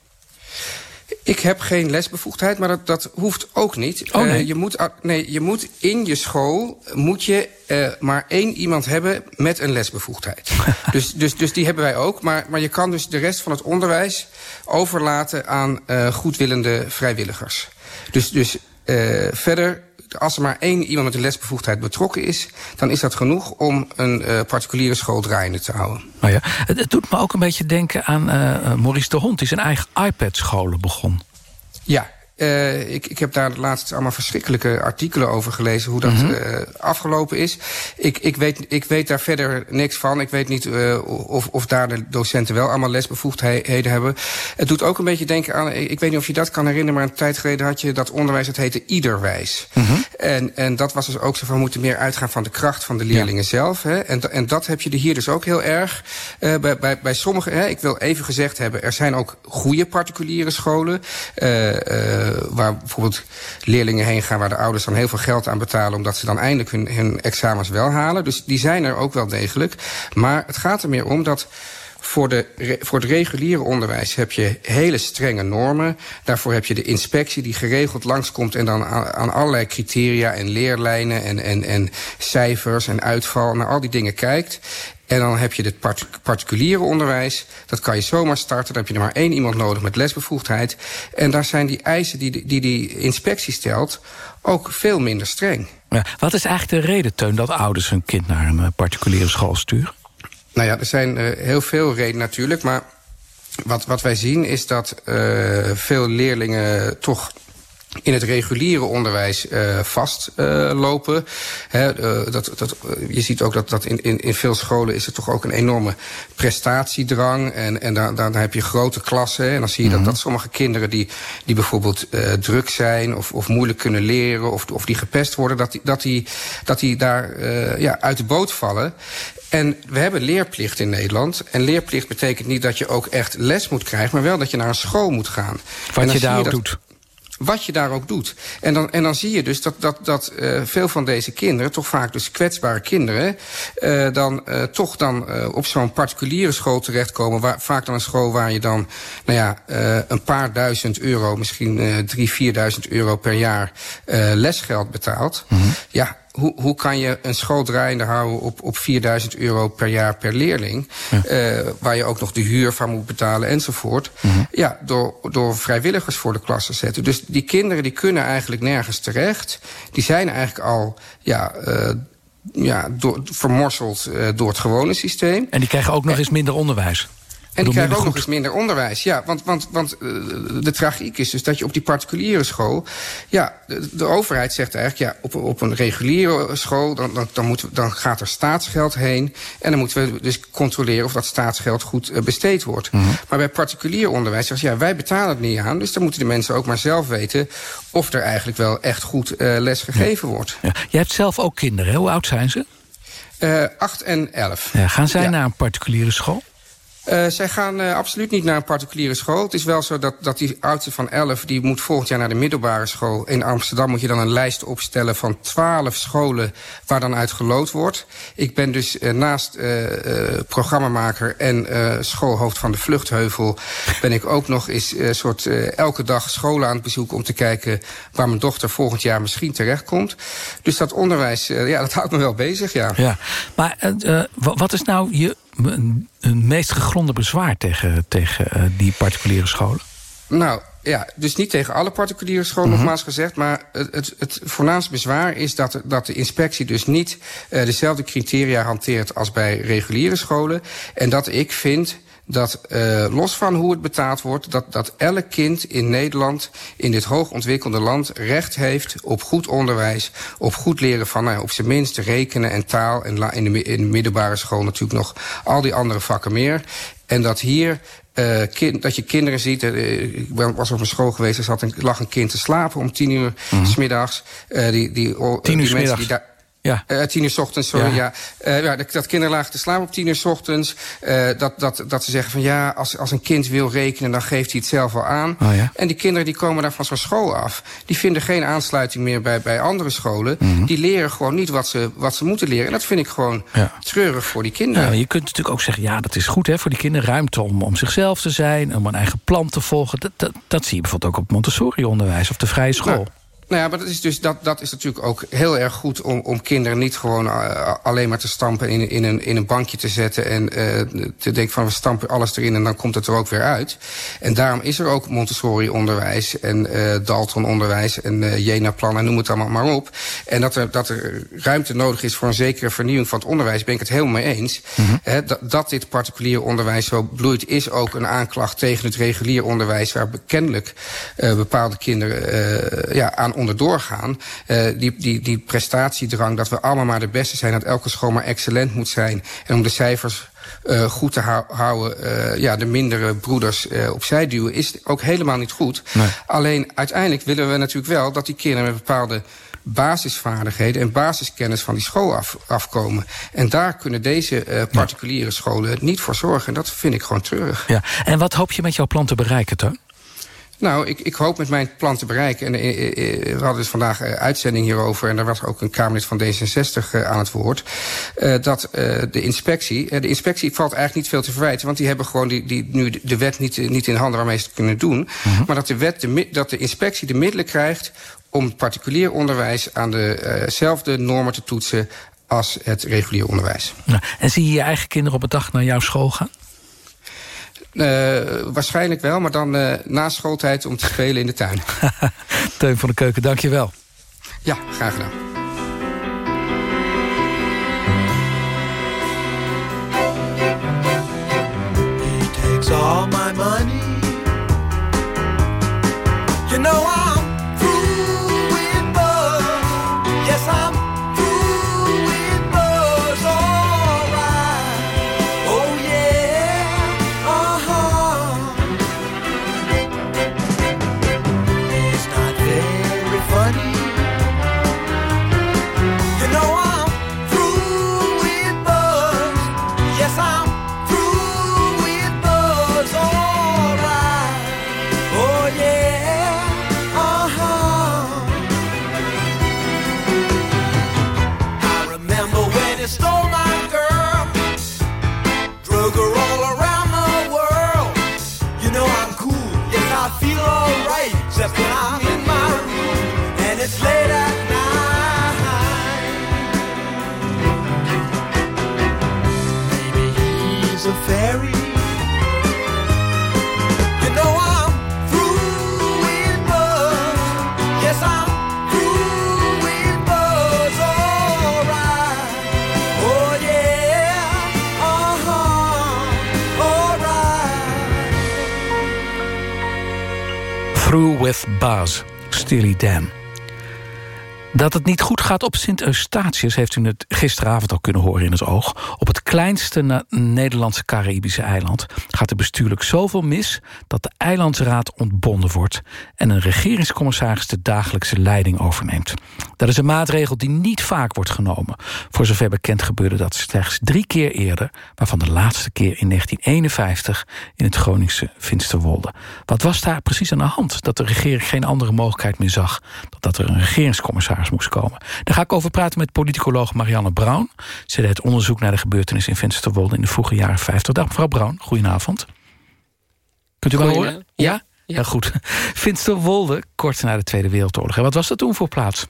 Ik heb geen lesbevoegdheid, maar dat, dat hoeft ook niet. Oh, nee. Eh, je, moet, nee, je moet in je school moet je, eh, maar één iemand hebben met een lesbevoegdheid. dus, dus, dus die hebben wij ook. Maar, maar je kan dus de rest van het onderwijs overlaten aan eh, goedwillende vrijwilligers. Dus, dus eh, verder, als er maar één iemand met een lesbevoegdheid betrokken is... dan is dat genoeg om een eh, particuliere school draaiende te houden. Nou ja, het, het doet me ook een beetje denken aan eh, eh, Maurice de Hond... die zijn eigen iPad-scholen begon. Ja, eh, ik, ik heb daar laatst allemaal verschrikkelijke artikelen over gelezen... hoe dat Mhm. eh, afgelopen is. Ik, ik, weet, ik weet daar verder niks van. Ik weet niet eh, of, of daar de docenten wel allemaal lesbevoegdheden hebben. Het doet ook een beetje denken aan... Ik weet niet of je dat kan herinneren... maar een tijd geleden had je dat onderwijs... dat heette Iederwijs. En, en dat was dus ook zo van... we moeten meer uitgaan van de kracht van de leerlingen zelf. Hè? En, en dat heb je er hier dus ook heel erg. Eh, bij, bij, bij sommige... Hè, ik wil even gezegd hebben... er zijn ook goede particuliere scholen... eh, waar bijvoorbeeld leerlingen heen gaan... waar de ouders dan heel veel geld aan betalen... omdat ze dan eindelijk hun, examens wel halen. Dus die zijn er ook wel degelijk. Maar het gaat er meer om dat... Voor, de, voor het reguliere onderwijs heb je hele strenge normen. Daarvoor heb je de inspectie die geregeld langskomt... en dan aan, aan allerlei criteria en leerlijnen en, en, en cijfers en uitval... naar al die dingen kijkt. En dan heb je het part- particuliere onderwijs. Dat kan je zomaar starten. Dan heb je er maar één iemand nodig met lesbevoegdheid. En daar zijn die eisen die die, die, die inspectie stelt... ook veel minder streng. Ja, wat is eigenlijk de reden, Teun, dat ouders hun kind naar een eh, particuliere school sturen? Nou ja, er zijn eh, heel veel redenen natuurlijk. Maar wat, wat wij zien is dat eh, veel leerlingen toch in het reguliere onderwijs eh vastlopen. dat, dat, eh, je ziet ook dat, dat in, in, in veel scholen is er toch ook een enorme prestatiedrang. En, en dan, dan heb je grote klassen. En dan zie je dat, dat sommige kinderen die, die bijvoorbeeld eh, druk zijn... Of, of moeilijk kunnen leren of, of die gepest worden... dat die, dat die, dat die daar eh, ja, uit de boot vallen. En we hebben leerplicht in Nederland. En leerplicht betekent niet dat je ook echt les moet krijgen... maar wel dat je naar een school moet gaan. Wat je daar ook dat- doet. Wat je daar ook doet. En dan, en dan zie je dus dat, dat, dat eh, veel van deze kinderen, toch vaak dus kwetsbare kinderen, eh, dan eh, toch dan eh, op zo'n particuliere school terechtkomen. Waar, vaak dan een school waar je dan, nou ja, eh, een paar duizend euro, misschien eh drie, vierduizend euro per jaar eh, lesgeld betaalt. Ja. Hoe, hoe kan je een school draaiende houden op, op 4000 euro per jaar per leerling? eh, waar je ook nog de huur van moet betalen enzovoort. Ja, door, door vrijwilligers voor de klas te zetten. Dus die kinderen die kunnen eigenlijk nergens terecht. Die zijn eigenlijk al ja, eh, ja, door, vermorseld eh, door het gewone systeem. En die krijgen ook nog eens minder onderwijs. En die krijgen ook nog eens minder onderwijs. Ja, want, want, want eh, de tragiek is dus dat je op die particuliere school... Ja, de, de overheid zegt eigenlijk... Ja, op, op een reguliere school dan, dan, dan, moeten we, dan gaat er staatsgeld heen... en dan moeten we dus controleren of dat staatsgeld goed eh, besteed wordt. Mhm. Maar bij particulier onderwijs zeggen ze... ja, wij betalen het niet aan... dus dan moeten de mensen ook maar zelf weten... of er eigenlijk wel echt goed eh, les gegeven wordt. Ja. Jij hebt zelf ook kinderen. hè? Hoe oud zijn ze? Eh 8 en 11. Ja, gaan zij naar een particuliere school? Eh, zij gaan eh, absoluut niet naar een particuliere school. Het is wel zo dat, dat die oudste van 11... die moet volgend jaar naar de middelbare school. In Amsterdam moet je dan een lijst opstellen van 12 scholen... waar dan uit gelood wordt. Ik ben dus eh, naast programmamaker en schoolhoofd van de Vluchtheuvel... ben ik ook nog eens soort elke dag scholen aan het bezoeken... om te kijken waar mijn dochter volgend jaar misschien terechtkomt. Dus dat onderwijs, ja, dat houdt me wel bezig, ja. Ja, maar wa- wat is nou je een meest gegronde bezwaar tegen, tegen eh, die particuliere scholen? Nou, ja, dus niet tegen alle particuliere scholen, Mhm. nogmaals gezegd. Maar het, het, het voornaamste bezwaar is dat, de- dat de inspectie dus niet eh, dezelfde criteria hanteert als bij reguliere scholen. En dat ik vind dat eh, los van hoe het betaald wordt... Dat, dat elk kind in Nederland, in dit hoogontwikkelde land... recht heeft op goed onderwijs, op goed leren van... Nou, op zijn minst rekenen en taal... en la- in de, in de middelbare school natuurlijk nog al die andere vakken meer. En dat hier eh, kind, dat je kinderen ziet. eh, ik was op een school geweest, er zat een, lag een kind te slapen om tien uur s smiddags. Eh, die, die, Tien uur die mensen 's die middags. daar. Ja. Eh, tien uur 's ochtends, sorry. Ja. Ja. Eh, ja, dat, dat kinderen lagen te slapen op tien uur 's ochtends. Eh, dat, dat, dat ze zeggen van ja, als, als een kind wil rekenen... dan geeft hij het zelf wel aan. Oh ja. En die kinderen die komen daar van zo'n school af. Die vinden geen aansluiting meer bij, bij andere scholen. Mhm. Die leren gewoon niet wat ze, wat ze moeten leren. En dat vind ik gewoon treurig voor die kinderen. Nou, je kunt natuurlijk ook zeggen, ja, dat is goed hè, voor die kinderen. Ruimte om, om zichzelf te zijn, om een eigen plan te volgen. Dat, dat, dat zie je bijvoorbeeld ook op Montessori-onderwijs of de vrije school. Nou, Nou ja, maar dat is, dus, dat, dat is natuurlijk ook heel erg goed om, om kinderen niet gewoon uh, alleen maar te stampen in, in, een, in een bankje te zetten en uh, te denken van we stampen alles erin en dan komt het er ook weer uit. En daarom is er ook Montessori-onderwijs en uh, Dalton-onderwijs en Jena-plan en noem het allemaal maar op. En dat er, dat er ruimte nodig is voor een zekere vernieuwing van het onderwijs, ben ik het helemaal mee eens. Mm -hmm. He, dat, dat dit particulier onderwijs zo bloeit, is ook een aanklacht tegen het regulier onderwijs, waar bekendelijk bepaalde kinderen ja, aan onderdoor gaan. Uh, die, die, die prestatiedrang, dat we allemaal maar de beste zijn... dat elke school maar excellent moet zijn. En om de cijfers uh, goed te hou houden, uh, ja, de mindere broeders uh, opzij duwen... is ook helemaal niet goed. Nee. Alleen uiteindelijk willen we natuurlijk wel dat die kinderen met bepaalde basisvaardigheden en basiskennis van die school af, afkomen. En daar kunnen deze particuliere scholen niet voor zorgen. En dat vind ik gewoon treurig. Ja. En wat hoop je met jouw plan te bereiken, Teun? Nou, ik, ik hoop met mijn plan te bereiken... en uh, uh, we hadden dus vandaag uitzending hierover... en daar was ook een Kamerlid van D66 aan het woord... dat de inspectie... de inspectie valt eigenlijk niet veel te verwijten... want die hebben gewoon die, die, nu de wet niet, niet in handen waarmee ze het kunnen doen... -huh. maar dat de, wet de, dat de inspectie de middelen krijgt... om particulier onderwijs aan dezelfde normen te toetsen... als het regulier onderwijs. Nou, en zie je je eigen kinderen op een dag naar jouw school gaan? Uh, waarschijnlijk wel, maar dan uh, na schooltijd om te spelen in de tuin. Teun van de Keuken, dank je wel. Ja, graag gedaan. He takes all my money. You know Buzz, Steely Dan. Dat het niet goed gaat op Sint Eustatius... heeft u het gisteravond al kunnen horen in het oog. Op het kleinste Nederlandse Caribische eiland... gaat er bestuurlijk zoveel mis dat de eilandsraad ontbonden wordt... en een regeringscommissaris de dagelijkse leiding overneemt. Dat is een maatregel die niet vaak wordt genomen. Voor zover bekend gebeurde dat slechts drie keer eerder... waarvan de laatste keer in 1951 in het Groningse Finsterwolde. Wat was daar precies aan de hand? Dat de regering geen andere mogelijkheid meer zag... dan dat er een regeringscommissaris moest komen. Daar ga ik over praten met politicoloog Marianne Brown. Ze deed onderzoek naar de gebeurtenissen in Vensterwolde... in de vroege jaren 50. Dag mevrouw Brown, goedenavond. Kunt u me horen? Ja? ja? Ja, goed. Finsterwolde, kort na de Tweede Wereldoorlog. En wat was dat toen voor plaats?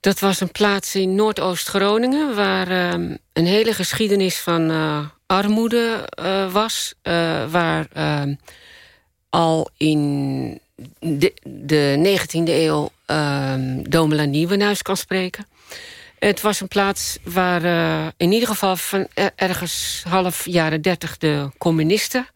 Dat was een plaats in Noordoost-Groningen... waar um, een hele geschiedenis van uh, armoede uh, was. Uh, waar ehm, al in de, de 19e eeuw um, Domela Nieuwenhuis kan spreken. Het was een plaats waar uh, in ieder geval van ergens half jaren dertig... de communisten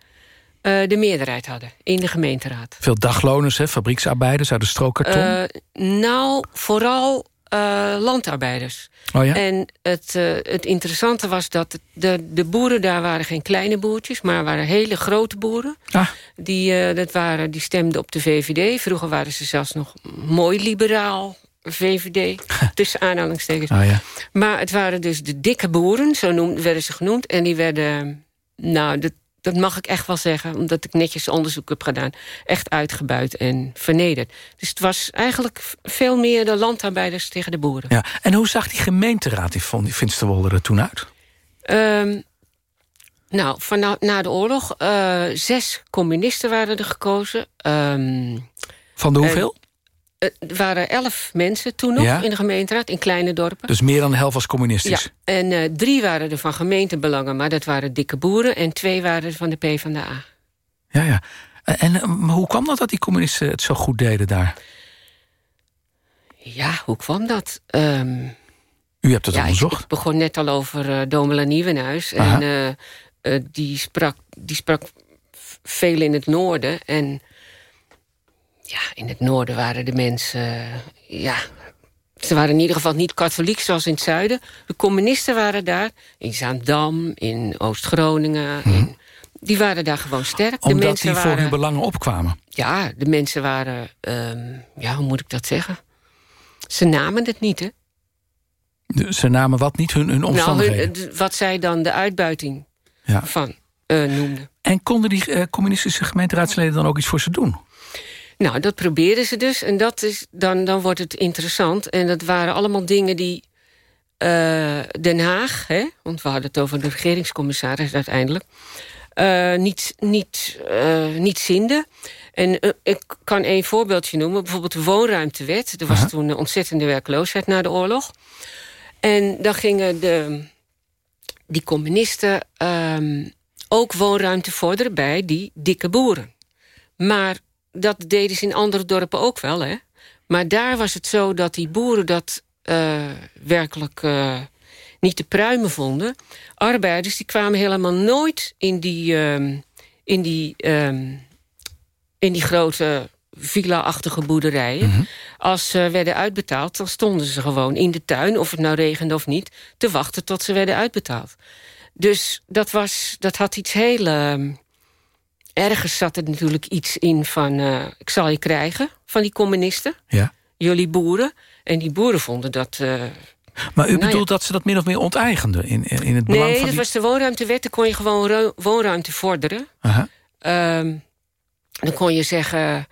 uh, de meerderheid hadden in de gemeenteraad. Veel dagloners, hè? fabrieksarbeiders uit de strookkarton? Uh, nou, vooral uh, landarbeiders. Oh ja? En het, uh, het interessante was dat de, de boeren daar waren geen kleine boertjes... maar waren hele grote boeren. Ah. Die, uh, dat waren, die stemden op de VVD. Vroeger waren ze zelfs nog mooi liberaal VVD, tussen aanhalingstekens. Oh ja. Maar het waren dus de dikke boeren, zo noemden, werden ze genoemd. En die werden, nou, dat, dat mag ik echt wel zeggen... omdat ik netjes onderzoek heb gedaan... echt uitgebuit en vernederd. Dus het was eigenlijk veel meer de landarbeiders tegen de boeren. Ja. En hoe zag die gemeenteraad in Finsterwolde er toen uit? Um, nou, van na de oorlog... Uh, zes communisten waren er gekozen. Um, van de hoeveel? Eh, er waren elf mensen toen nog Ja? in de gemeenteraad, in kleine dorpen. Dus meer dan de helft was communistisch. Ja, en eh, drie waren er van gemeentebelangen, maar dat waren dikke boeren. En twee waren er van de PvdA. Ja, ja. En eh, maar hoe kwam dat dat die communisten het zo goed deden daar? Ja, hoe kwam dat? Ehm, U hebt het ja, onderzocht. Ik, begon net al over Domela Nieuwenhuis. Aha. En die, sprak, die sprak veel in het noorden. En ja, in het noorden waren de mensen... eh, ja, ze waren in ieder geval niet katholiek zoals in het zuiden. De communisten waren daar. In Zaandam, in Oost-Groningen. in- Die waren daar gewoon sterk. de Mhm. Omdat mensen die voor waren, hun belangen opkwamen. Ja, de mensen waren... ehm, ja, hoe moet ik dat zeggen? Ze namen het niet, hè? De- Ze namen wat niet, hun, hun Nou, omstandigheden. hun- d- wat zij dan de uitbuiting Ja. van eh, noemden. En konden die eh, communistische gemeenteraadsleden dan ook iets voor ze doen? Nou, dat probeerden ze dus. En dat is, dan, dan wordt het interessant. En dat waren allemaal dingen die eh, Den Haag... Hè, want we hadden het over de regeringscommissaris uiteindelijk... eh, niet, niet, eh, niet zinde. En ik kan één voorbeeldje noemen. Bijvoorbeeld de woonruimtewet. Er was toen een ontzettende werkloosheid na de oorlog. En dan gingen de, die communisten ehm, ook woonruimte vorderen... bij die dikke boeren. Maar dat deden ze in andere dorpen ook wel, hè. Maar daar was het zo dat die boeren dat eh, werkelijk eh, niet te pruimen vonden. Arbeiders die kwamen helemaal nooit in die, ehm, in die, ehm, in die grote villa-achtige boerderijen. Als ze werden uitbetaald, dan stonden ze gewoon in de tuin... of het nou regende of niet, te wachten tot ze werden uitbetaald. Dus dat, was, dat had iets heel... ehm, ergens zat er natuurlijk iets in van... eh, ik zal je krijgen, van die communisten. Ja. Jullie boeren. En die boeren vonden dat... eh, Maar u Nou ja. bedoelt dat ze dat min of meer onteigenden in, in het belang nee, van dat die... was de woonruimtewet. Dan kon je gewoon ru- woonruimte vorderen. Aha. Ehm, dan kon je zeggen...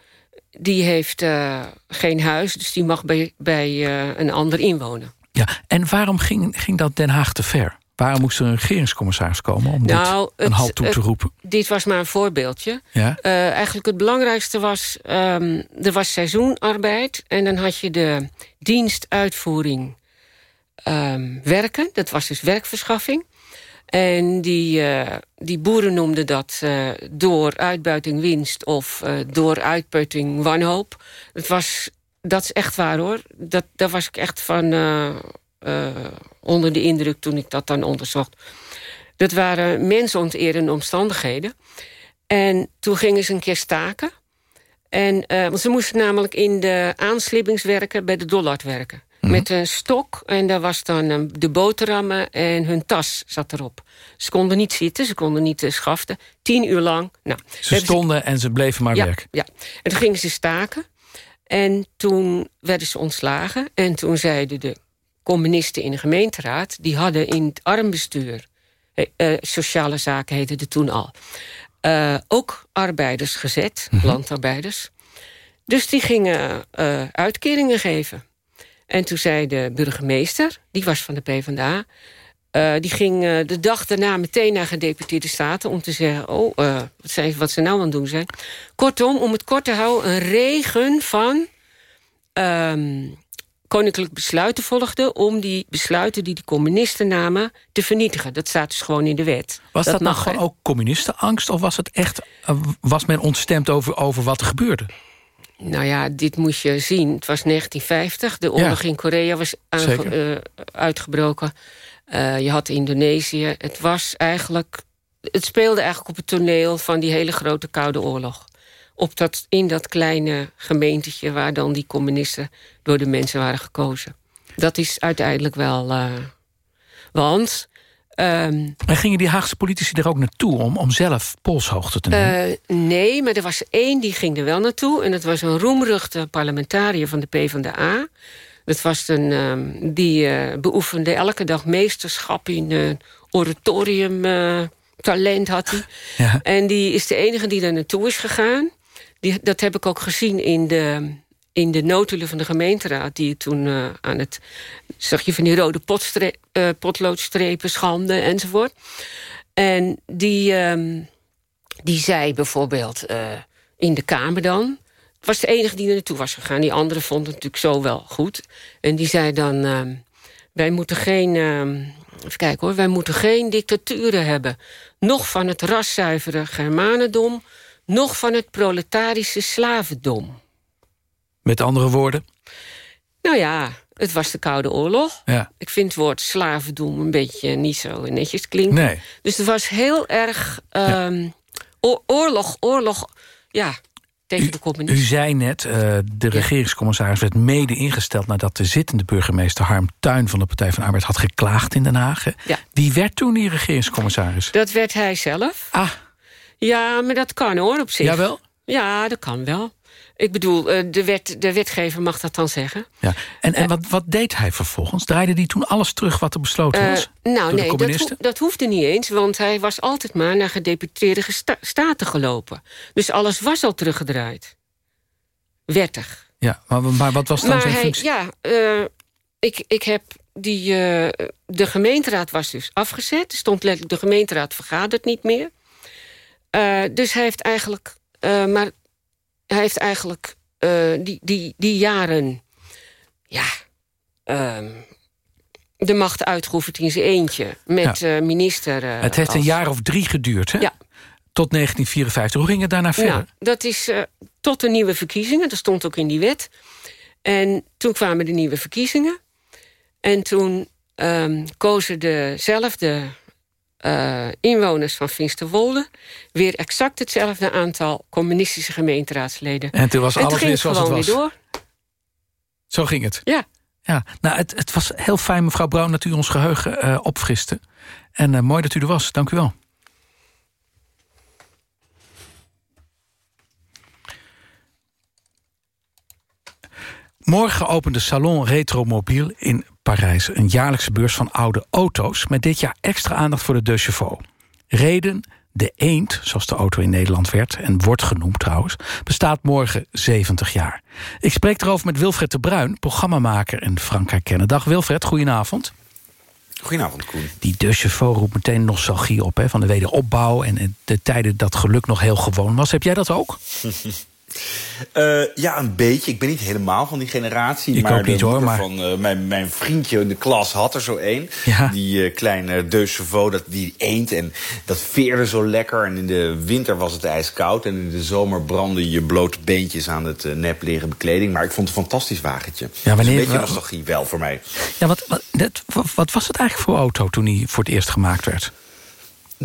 die heeft eh, geen huis, dus die mag bij, bij een ander inwonen. Ja. En waarom ging, ging dat Den Haag te ver? Waarom moest er een regeringscommissaris komen om Nou, dit een het- halt toe te roepen? Dit was maar een voorbeeldje. Ja. Eh, eigenlijk het belangrijkste was... ehm, er was seizoenarbeid en dan had je de dienstuitvoering ehm, werken. Dat was dus werkverschaffing. En die, eh, die boeren noemden dat eh, door uitbuiting winst... of door uitputting wanhoop. Het was, dat is echt waar, hoor. Dat, daar was ik echt van eh, onder de indruk toen ik dat dan onderzocht. Dat waren mensonterende omstandigheden. En toen gingen ze een keer staken. En, eh, want ze moesten namelijk in de aanslibbings werken bij de Dollard werken. Met een stok en daar was dan eh, de boterhammen en hun tas zat erop. Ze konden niet zitten, ze konden niet schaften. Tien uur lang. Nou, Ze stonden en ze bleven maar ja, werken. Ja, en toen gingen ze staken. En toen werden ze ontslagen. En toen zeiden de communisten in de gemeenteraad... die hadden in het armbestuur... eh, eh, sociale zaken heette het toen al... eh, ook arbeiders gezet, landarbeiders. Dus die gingen eh, uitkeringen geven. En toen zei de burgemeester, die was van de PvdA... die ging de dag daarna meteen naar gedeputeerde staten... om te zeggen, oh, wat, zijn, wat ze nou aan het doen zijn. Kortom, om het kort te houden, een regen van... ehm, koninklijk besluiten volgde... om die besluiten die de communisten namen te vernietigen. Dat staat dus gewoon in de wet. Was dat, nou mag, gewoon ook communistenangst? Of was het echt, eh, was men ontstemd over, over wat er gebeurde? Nou ja, dit moest je zien. Het was 1950. De oorlog in Korea was eh, uitgebroken. Eh, je had Indonesië. Het was eigenlijk... Het speelde eigenlijk op het toneel van die hele grote Koude Oorlog. Op dat, in dat kleine gemeentetje waar dan die communisten door de mensen waren gekozen. Dat is uiteindelijk wel... eh, want... ehm, En gingen die Haagse politici er ook naartoe om, om zelf polshoogte te nemen? eh, nee, maar er was één die ging er wel naartoe. En dat was een roemruchte parlementariër van de PvdA. Dat was een, ehm, die eh, beoefende elke dag meesterschap in eh, oratorium. talent had hij. Ja. En die is de enige die daar naartoe is gegaan. Die, dat heb ik ook gezien in de, in de notulen van de gemeenteraad... die toen eh, aan het... zag je van die rode eh, potloodstrepen, schande enzovoort. En die, ehm, die zei bijvoorbeeld eh, in de Kamer dan... was de enige die er naartoe was gegaan. Die andere vond het natuurlijk zo wel goed. En die zei dan... ehm, wij moeten geen... ehm, even kijken hoor. Wij moeten geen dictaturen hebben. Nog van het raszuivere Germanendom... nog van het proletarische slavendom. Met andere woorden? Nou ja, het was de Koude Oorlog. Ja. Ik vind het woord slavendom een beetje niet zo netjes klinken. Nee. Dus het was heel erg... ehm, oor- oorlog, oorlog, ja, tegen de U communisten. zei net, eh, de regeringscommissaris werd mede ingesteld... nadat de zittende burgemeester Harm Tuin van de Partij van de Arbeid... had geklaagd in Den Haag. Ja. Wie werd toen die regeringscommissaris? Dat werd hij zelf. Ah. Ja, maar dat kan hoor, op zich. Jawel? Ja, dat kan wel. Ik bedoel, eh, de, wet, de wetgever mag dat dan zeggen. Ja. En, en wat, wat deed hij vervolgens? Draaide hij toen alles terug wat er besloten Eh, was? nou, door de nee, dat, ho- dat hoefde niet eens, want hij was altijd maar naar gedeputeerde staten gelopen. Dus alles was al teruggedraaid. Wettig. Ja, maar, maar wat was dan maar zijn hij, functie? ja, eh, ik, ik heb die, eh, de gemeenteraad was dus afgezet. Er stond letterlijk, de gemeenteraad vergadert niet meer. Eh, dus hij heeft eigenlijk, eh, maar hij heeft eigenlijk eh, die, die, die jaren, ja, ehm, de macht uitgeoefend in zijn eentje met minister. het heeft een jaar of drie geduurd, hè? Ja. Tot 1954. Hoe ging het daarna verder? Nou, dat is tot de nieuwe verkiezingen. Dat stond ook in die wet. En toen kwamen de nieuwe verkiezingen. En toen ehm, kozen dezelfde eh, inwoners van Finsterwolde... weer exact hetzelfde aantal communistische gemeenteraadsleden. En toen was alles weer zoals het was. weer door. Zo ging het. Ja. ja. Nou, het, het was heel fijn, mevrouw Brown, dat u ons geheugen eh opfriste. En eh, mooi dat u er was. Dank u wel. Morgen opent de Salon Retromobiel in Parijs... een jaarlijkse beurs van oude auto's... met dit jaar extra aandacht voor de De. Reden, de Eend, zoals de auto in Nederland werd... en wordt genoemd trouwens, bestaat morgen 70 jaar. Ik spreek erover met Wilfred de Bruin, programmamaker en Frankrijk kennen. Dag Wilfred, goedenavond. Goedenavond, Koen. Die De roept meteen nostalgie op hè, van de wederopbouw... en de tijden dat geluk nog heel gewoon was. Heb jij dat ook? Eh, ja, een beetje. Ik ben niet helemaal van die generatie. Ik maar ook niet, de hoor, maar- Van, eh, mijn, mijn vriendje in de klas had er zo één. Ja. Die eh, kleine De Chauveau, dat, die eend. En dat veerde zo lekker. En in de winter was het ijskoud. En in de zomer brandden je blote beentjes aan het uh, nepleren bekleding. Maar ik vond het een fantastisch wagentje. Ja, wanneer- Dus een beetje nostalgie wel voor mij. Ja, wat, wat, dat- wat, wat was het eigenlijk voor auto toen die voor het eerst gemaakt werd?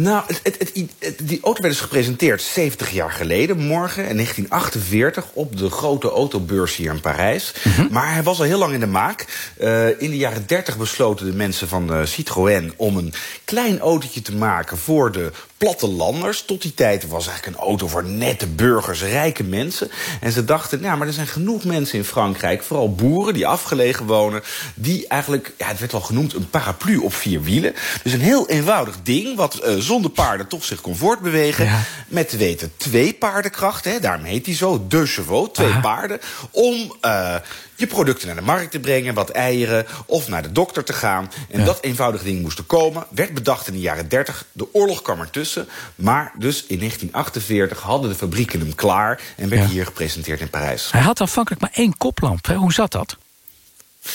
Nou, het, het, het- het- die auto werd dus gepresenteerd 70 jaar geleden, morgen, in 1948, op de grote autobeurs hier in Parijs. Maar hij was al heel lang in de maak. Eh, in de jaren 30 besloten de mensen van eh, Citroën om een klein autootje te maken voor de plattelanders. Tot die tijd was eigenlijk een auto voor nette burgers, rijke mensen. En ze dachten, nou, maar er zijn genoeg mensen in Frankrijk, vooral boeren die afgelegen wonen, die eigenlijk, ja, het werd wel genoemd, een paraplu op vier wielen. Dus een heel eenvoudig ding, wat eh, zonder paarden toch zich kon voortbewegen. Met te weten twee paardenkrachten, hè, daarom heet hij zo, de chevaux, twee paarden. Om eh, je producten naar de markt te brengen, wat eieren, of naar de dokter te gaan. En dat eenvoudige ding moest er komen. Werd bedacht in de jaren 30. De oorlog kwam ertussen. Maar dus in 1948 hadden de fabrieken hem klaar en werd Ja. hier gepresenteerd in Parijs. Hij had aanvankelijk maar één koplamp. Hè? Hoe zat dat?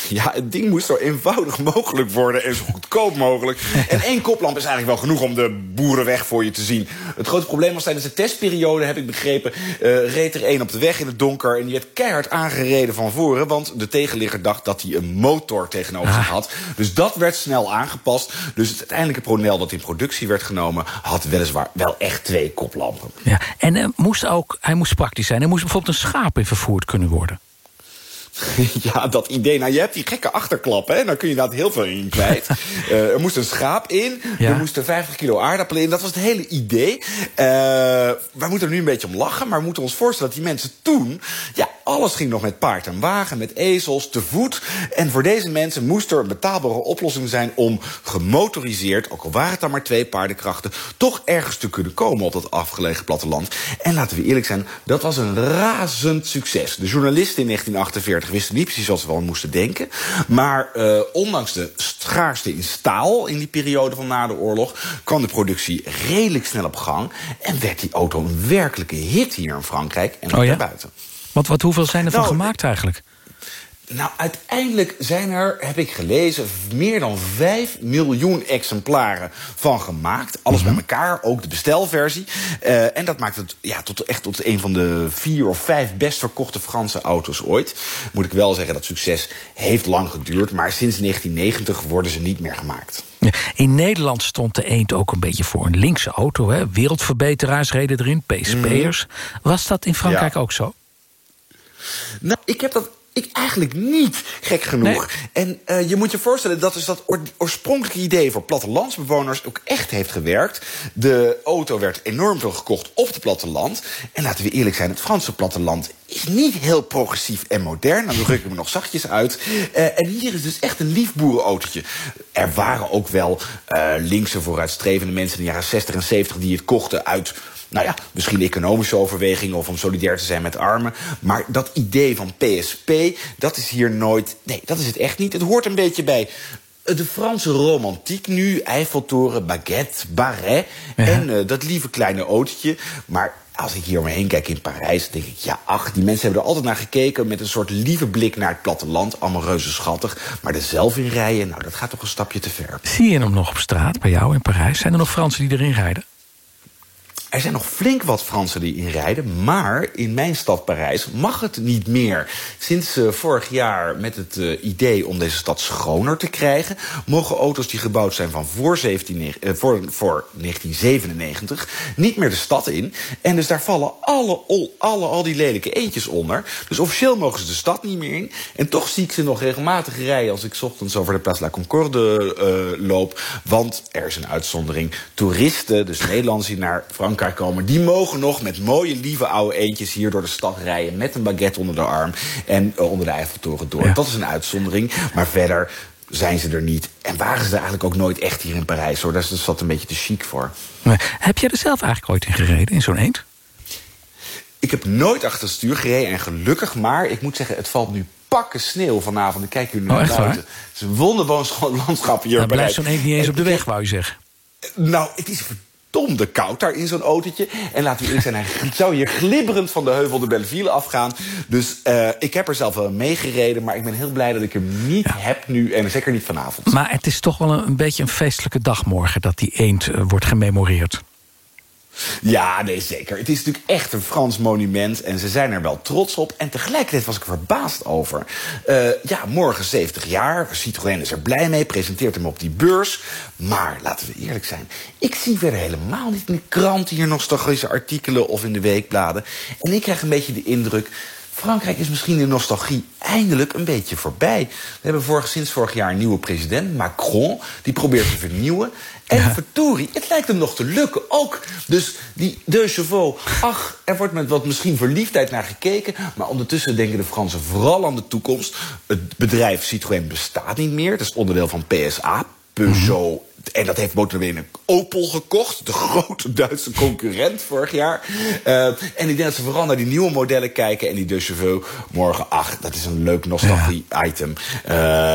Ja, het ding moest zo eenvoudig mogelijk worden en zo goedkoop mogelijk. En één koplamp is eigenlijk wel genoeg om de boerenweg voor je te zien. Het grote probleem was tijdens de testperiode, heb ik begrepen... eh, reed er één op de weg in het donker en die werd keihard aangereden van voren... want de tegenligger dacht dat hij een motor tegenover zich had. Dus dat werd snel aangepast. Dus het uiteindelijke Pronel dat in productie werd genomen... had weliswaar wel echt twee koplampen. Ja. En eh, moest ook, hij moest praktisch zijn. Er moest bijvoorbeeld een schaap in vervoerd kunnen worden. Ja, dat idee. Nou, je hebt die gekke achterklap, hè? Daar kun je inderdaad heel veel in kwijt. Eh, er moest een schaap in. Ja. Er moesten 50 kilo aardappelen in. Dat was het hele idee. Eh wij moeten er nu een beetje om lachen. Maar we moeten ons voorstellen dat die mensen toen... Ja, alles ging nog met paard en wagen, met ezels, te voet. En voor deze mensen moest er een betaalbare oplossing zijn... om gemotoriseerd, ook al waren het dan maar twee paardenkrachten... toch ergens te kunnen komen op dat afgelegen platteland. En laten we eerlijk zijn, dat was een razend succes. De journalisten in 1948 wisten niet precies wat ze wel moesten denken. Maar eh, ondanks de schaarste in staal in die periode van na de oorlog... kwam de productie redelijk snel op gang... en werd die auto een werkelijke hit hier in Frankrijk en ook Oh ja? daarbuiten. Wat, wat, hoeveel zijn er van Nou, gemaakt eigenlijk? Nou, uiteindelijk zijn er, heb ik gelezen, meer dan 5 miljoen exemplaren van gemaakt. Alles Mhm. bij elkaar, ook de bestelversie. Eh, en dat maakt het ja, tot, echt tot een van de vier of vijf best verkochte Franse auto's ooit. Moet ik wel zeggen, dat succes heeft lang geduurd. Maar sinds 1990 worden ze niet meer gemaakt. In Nederland stond de eend ook een beetje voor een linkse auto. Hè? Wereldverbeteraars reden erin, PSP'ers. Was dat in Frankrijk Ja. ook zo? Nou, ik heb dat ik eigenlijk niet, gek genoeg. En eh, je moet je voorstellen dat dus dat oor- oorspronkelijke idee... voor plattelandsbewoners ook echt heeft gewerkt. De auto werd enorm veel gekocht op het platteland. En laten we eerlijk zijn, het Franse platteland is niet heel progressief en modern. Nou, dan druk ik me nog zachtjes uit. Eh, en hier is dus echt een lief boerenautootje. Er waren ook wel eh, linkse vooruitstrevende mensen in de jaren 60 en 70... die het kochten uit nou ja, misschien economische overwegingen of om solidair te zijn met armen. Maar dat idee van PSP, dat is hier nooit. Nee, dat is het echt niet. Het hoort een beetje bij. De Franse romantiek nu, Eiffeltoren, baguette, baret... en eh, dat lieve kleine autootje. Maar als ik hier om me heen kijk in Parijs, denk ik... ja, ach, die mensen hebben er altijd naar gekeken... met een soort lieve blik naar het platteland. Allemaal reuze schattig. Maar er zelf in rijden, nou, dat gaat toch een stapje te ver. Zie je hem nog op straat bij jou in Parijs? Zijn er nog Fransen die erin rijden? Er zijn nog flink wat Fransen die inrijden, maar in mijn stad Parijs mag het niet meer. Sinds eh, vorig jaar met het eh, idee om deze stad schoner te krijgen... mogen auto's die gebouwd zijn van voor, 17, eh, 1997 niet meer de stad in. En dus daar vallen alle, al, alle, al die lelijke eentjes onder. Dus officieel mogen ze de stad niet meer in. En toch zie ik ze nog regelmatig rijden als ik ochtends over de Place La Concorde loop. Want er is een uitzondering. Toeristen, dus Nederlanders die naar Frankrijk komen... die mogen nog met mooie, lieve oude eentjes hier door de stad rijden... met een baguette onder de arm en eh, onder de Eiffeltoren door. Dat is een uitzondering, maar verder zijn ze er niet. En waren ze er eigenlijk ook nooit echt hier in Parijs, hoor. Daar is dat een beetje te chic voor. Nee. Heb jij er zelf eigenlijk ooit in gereden, in zo'n eend? Ik heb nooit achter het stuur gereden en gelukkig maar... ik moet zeggen, het valt nu pakken sneeuw vanavond. Ik kijk jullie Oh, naar echt buiten. waar? Het is een wonderbaar schoon landschap hier in Dan blijft zo'n eend niet eens op de weg, wou je zeggen. Nou, het is verdomde koud daar in zo'n autootje. En laten we eerlijk zijn, hij zou hier glibberend van de heuvel de Belleville afgaan. Dus eh, ik heb er zelf wel meegereden, maar ik ben heel blij dat ik hem niet heb nu. En zeker niet vanavond. Maar het is toch wel een, een beetje een feestelijke dag morgen... dat die eend eh, wordt gememoreerd. Ja, nee, zeker. Het is natuurlijk echt een Frans monument en ze zijn er wel trots op. En tegelijkertijd was ik er verbaasd over. Eh, ja, morgen 70 jaar, Citroën is er blij mee, presenteert hem op die beurs. Maar, laten we eerlijk zijn, ik zie verder helemaal niet in de krant hier nostalgische artikelen of in de weekbladen. En ik krijg een beetje de indruk... Frankrijk is misschien de nostalgie eindelijk een beetje voorbij. We hebben vorig, sinds vorig jaar een nieuwe president, Macron. Die probeert te vernieuwen. En verdorie, het lijkt hem nog te lukken ook. Dus die De Chevaux, ach, er wordt met wat misschien verliefdheid naar gekeken. Maar ondertussen denken de Fransen vooral aan de toekomst. Het bedrijf Citroën bestaat niet meer. Het is onderdeel van PSA, Peugeot. En dat heeft notabene Opel gekocht. De grote Duitse concurrent vorig jaar. Eh, en ik denk dat ze vooral naar die nieuwe modellen kijken. En die De Chevaux morgen, ach, dat is een leuk nostalgie-item. Eh,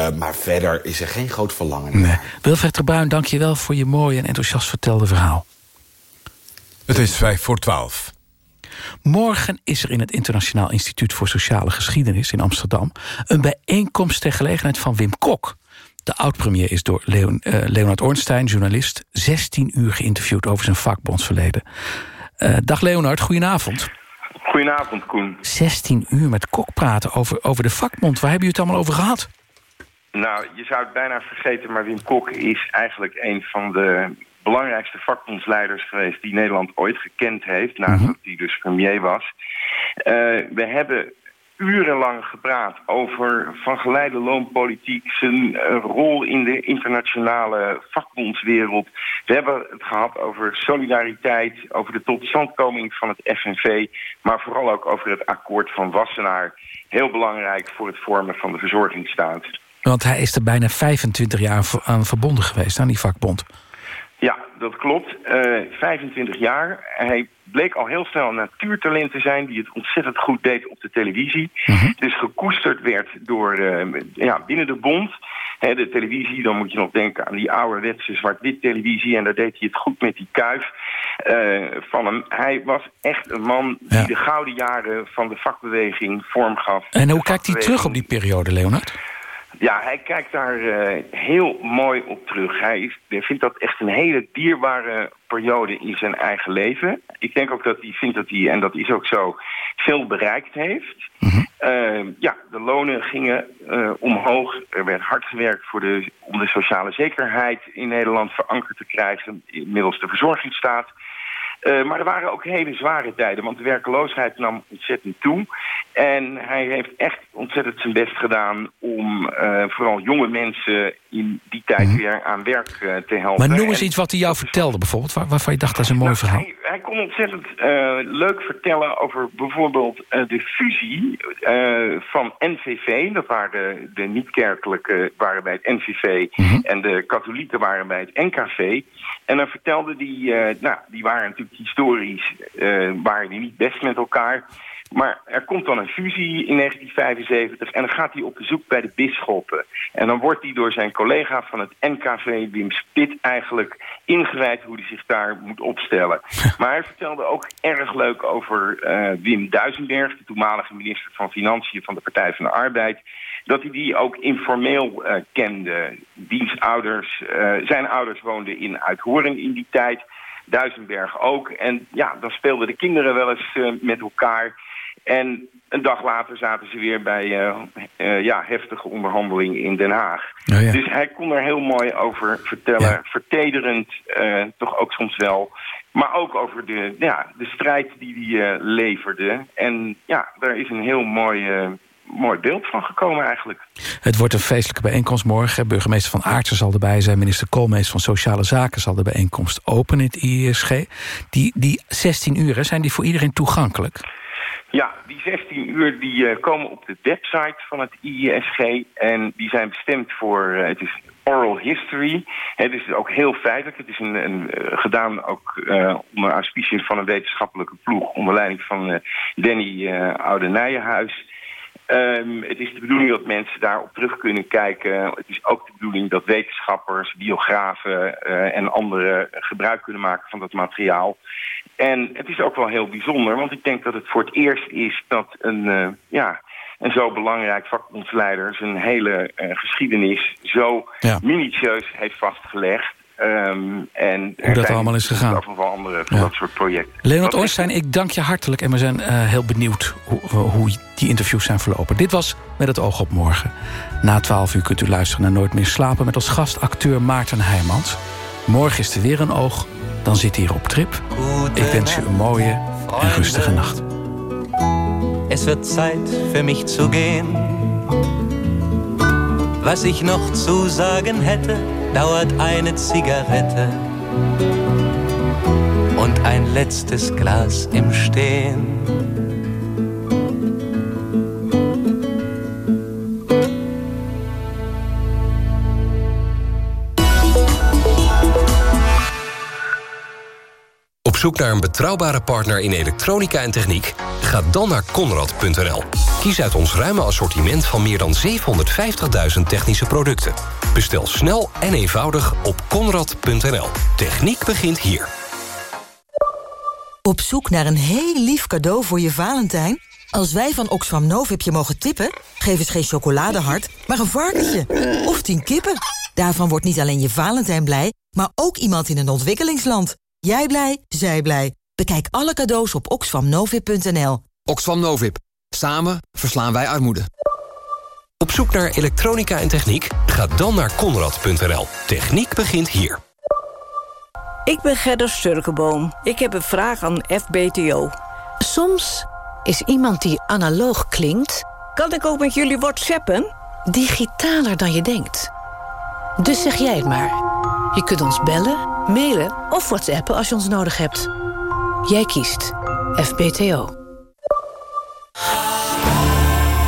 maar verder is er geen groot verlangen. Nee. Wilfred de Bruin, dank je wel voor je mooie en enthousiast vertelde verhaal. Het is vijf voor twaalf. Morgen is er in het Internationaal Instituut voor Sociale Geschiedenis in Amsterdam... een bijeenkomst ter gelegenheid van Wim Kok. De oud-premier is door Leon, eh, Leonard Ornstein, journalist... 16 uur geïnterviewd over zijn vakbondsverleden. Eh, dag Leonard, goedenavond. Goedenavond, Koen. 16 uur met Kok praten over, over de vakbond. Waar hebben jullie het allemaal over gehad? Nou, je zou het bijna vergeten, maar Wim Kok is eigenlijk een van de belangrijkste vakbondsleiders geweest die Nederland ooit gekend heeft, naast dat hij dus premier was. Eh, we hebben urenlang gepraat over van geleide loonpolitiek, zijn eh, rol in de internationale vakbondswereld. We hebben het gehad over solidariteit, over de totstandkoming van het FNV, maar vooral ook over het akkoord van Wassenaar. Heel belangrijk voor het vormen van de verzorgingsstaat. Want hij is er bijna 25 jaar aan verbonden geweest, aan die vakbond. Ja, dat klopt. Eh 25 jaar. Hij bleek al heel snel een natuurtalent te zijn... die het ontzettend goed deed op de televisie. Dus gekoesterd werd door, eh, ja, binnen de bond. Hè, de televisie, dan moet je nog denken aan die ouderwetse zwart-wit televisie. En daar deed hij het goed met die kuif eh, van hem. Hij was echt een man die de gouden jaren van de vakbeweging vorm gaf. En hoe kijkt hij terug op die periode, Leonard? Ja, hij kijkt daar eh, heel mooi op terug. Hij, vindt dat echt een hele dierbare periode in zijn eigen leven. Ik denk ook dat hij vindt dat hij, en dat is ook zo, veel bereikt heeft. Eh, ja, de lonen gingen eh, omhoog. Er werd hard gewerkt voor de, om de sociale zekerheid in Nederland verankerd te krijgen, middels de verzorgingsstaat. Uh, maar er waren ook hele zware tijden, want de werkeloosheid nam ontzettend toe. En hij heeft echt ontzettend zijn best gedaan om uh, vooral jonge mensen in die tijd Mhm. weer aan werk uh, te helpen. Maar noem eens En iets wat hij jou vertelde bijvoorbeeld... waar- waarvan je dacht, dat is een mooi verhaal. hij, hij kon ontzettend leuk vertellen over bijvoorbeeld de fusie van NVV. Dat waren de, de niet-kerkelijke waren bij het NVV en de katholieken waren bij het NKV. En dan vertelde die, uh, nou, die waren natuurlijk historisch, uh, waren die niet best met elkaar. Maar er komt dan een fusie in 1975 en dan gaat hij op bezoek bij de bisschoppen. En dan wordt hij door zijn collega van het NKV, Wim Spit, eigenlijk ingewijd hoe hij zich daar moet opstellen. maar hij vertelde ook erg leuk over uh, Wim Duisenberg, de toenmalige minister van Financiën van de Partij van de Arbeid. Dat hij die ook informeel uh, kende. Diens ouders, uh, zijn ouders woonden in Uithoren in die tijd. Duisenberg ook. En ja, dan speelden de kinderen wel eens uh, met elkaar. En een dag later zaten ze weer bij ja, heftige onderhandelingen in Den Haag. Oh ja. Dus hij kon er heel mooi over vertellen. Ja. Vertederend, toch ook soms wel. Maar ook over de, ja, de strijd die hij leverde. En ja, daar is een heel mooi, mooi beeld van gekomen eigenlijk. Het wordt een feestelijke bijeenkomst morgen. Burgemeester Van Aartsen zal erbij zijn. Minister Koolmees van Sociale Zaken zal de bijeenkomst openen in het IESG. Die, die 16 uur, zijn die voor iedereen toegankelijk? Ja, die 16 uur die uh, komen op de website van het IESG en die zijn bestemd voor, uh, het is oral history. Het is ook heel feitelijk. Het is een, een, uh, gedaan ook onder auspiciën van een wetenschappelijke ploeg onder leiding van Danny Oude Nijenhuis. Um, het is de bedoeling dat mensen daarop terug kunnen kijken. Het is ook de bedoeling dat wetenschappers, biografen uh, en anderen gebruik kunnen maken van dat materiaal. En het is ook wel heel bijzonder, want ik denk dat het voor het eerst is dat een, uh, ja, een zo belangrijk vakbondsleider zijn hele uh, geschiedenis zo ja. minutieus heeft vastgelegd. Um, en Hoe dat allemaal is gegaan. Andere van ja. dat soort projecten. Leonard Orstein, ik dank je hartelijk. En we zijn uh, heel benieuwd hoe, hoe, die interviews zijn verlopen. Dit was Met het oog op morgen. Na 12 uur kunt u luisteren naar Nooit meer slapen... met als gastacteur Maarten Heijmans. Morgen is er weer een oog. Dan zit hij hier op trip. Ik wens u een mooie en rustige nacht. Es wird Zeit für mich zu gehen. Was ich noch zu sagen hätte, dauert eine Zigarette und ein letztes Glas im Stehen. Op zoek naar een betrouwbare partner in elektronica en techniek? Ga dan naar Conrad.nl. Kies uit ons ruime assortiment van meer dan 750.000 technische producten. Bestel snel en eenvoudig op Conrad.nl. Techniek begint hier. Op zoek naar een heel lief cadeau voor je Valentijn? Als wij van Oxfam Novib je mogen tippen... geef eens geen chocoladehart, maar een varkentje. Of tien kippen. Daarvan wordt niet alleen je Valentijn blij... maar ook iemand in een ontwikkelingsland. Jij blij, zij blij. Bekijk alle cadeaus op oxfamnovib.nl. Oxfam Novib. Samen verslaan wij armoede. Op zoek naar elektronica en techniek? Ga dan naar Conrad.nl. Techniek begint hier. Ik ben Gerda Sturkenboom. Ik heb een vraag aan FBTO. Soms is iemand die analoog klinkt... Kan ik ook met jullie whatsappen? Digitaler dan je denkt. Dus zeg jij het maar. Je kunt ons bellen, mailen of whatsappen als je ons nodig hebt. Jij kiest FBTO.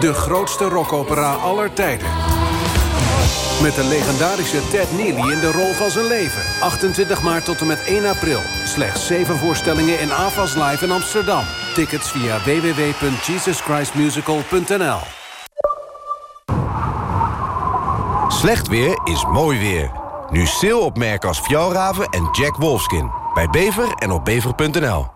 De grootste rockopera aller tijden. Met de legendarische Ted Neely in de rol van zijn leven. 28 maart tot en met 1 april. Slechts 7 voorstellingen in AFAS Live in Amsterdam. Tickets via www.jesuschristmusical.nl Slecht weer is mooi weer. Nu sale op merken als en Jack Wolfskin. Bij Bever en op bever.nl.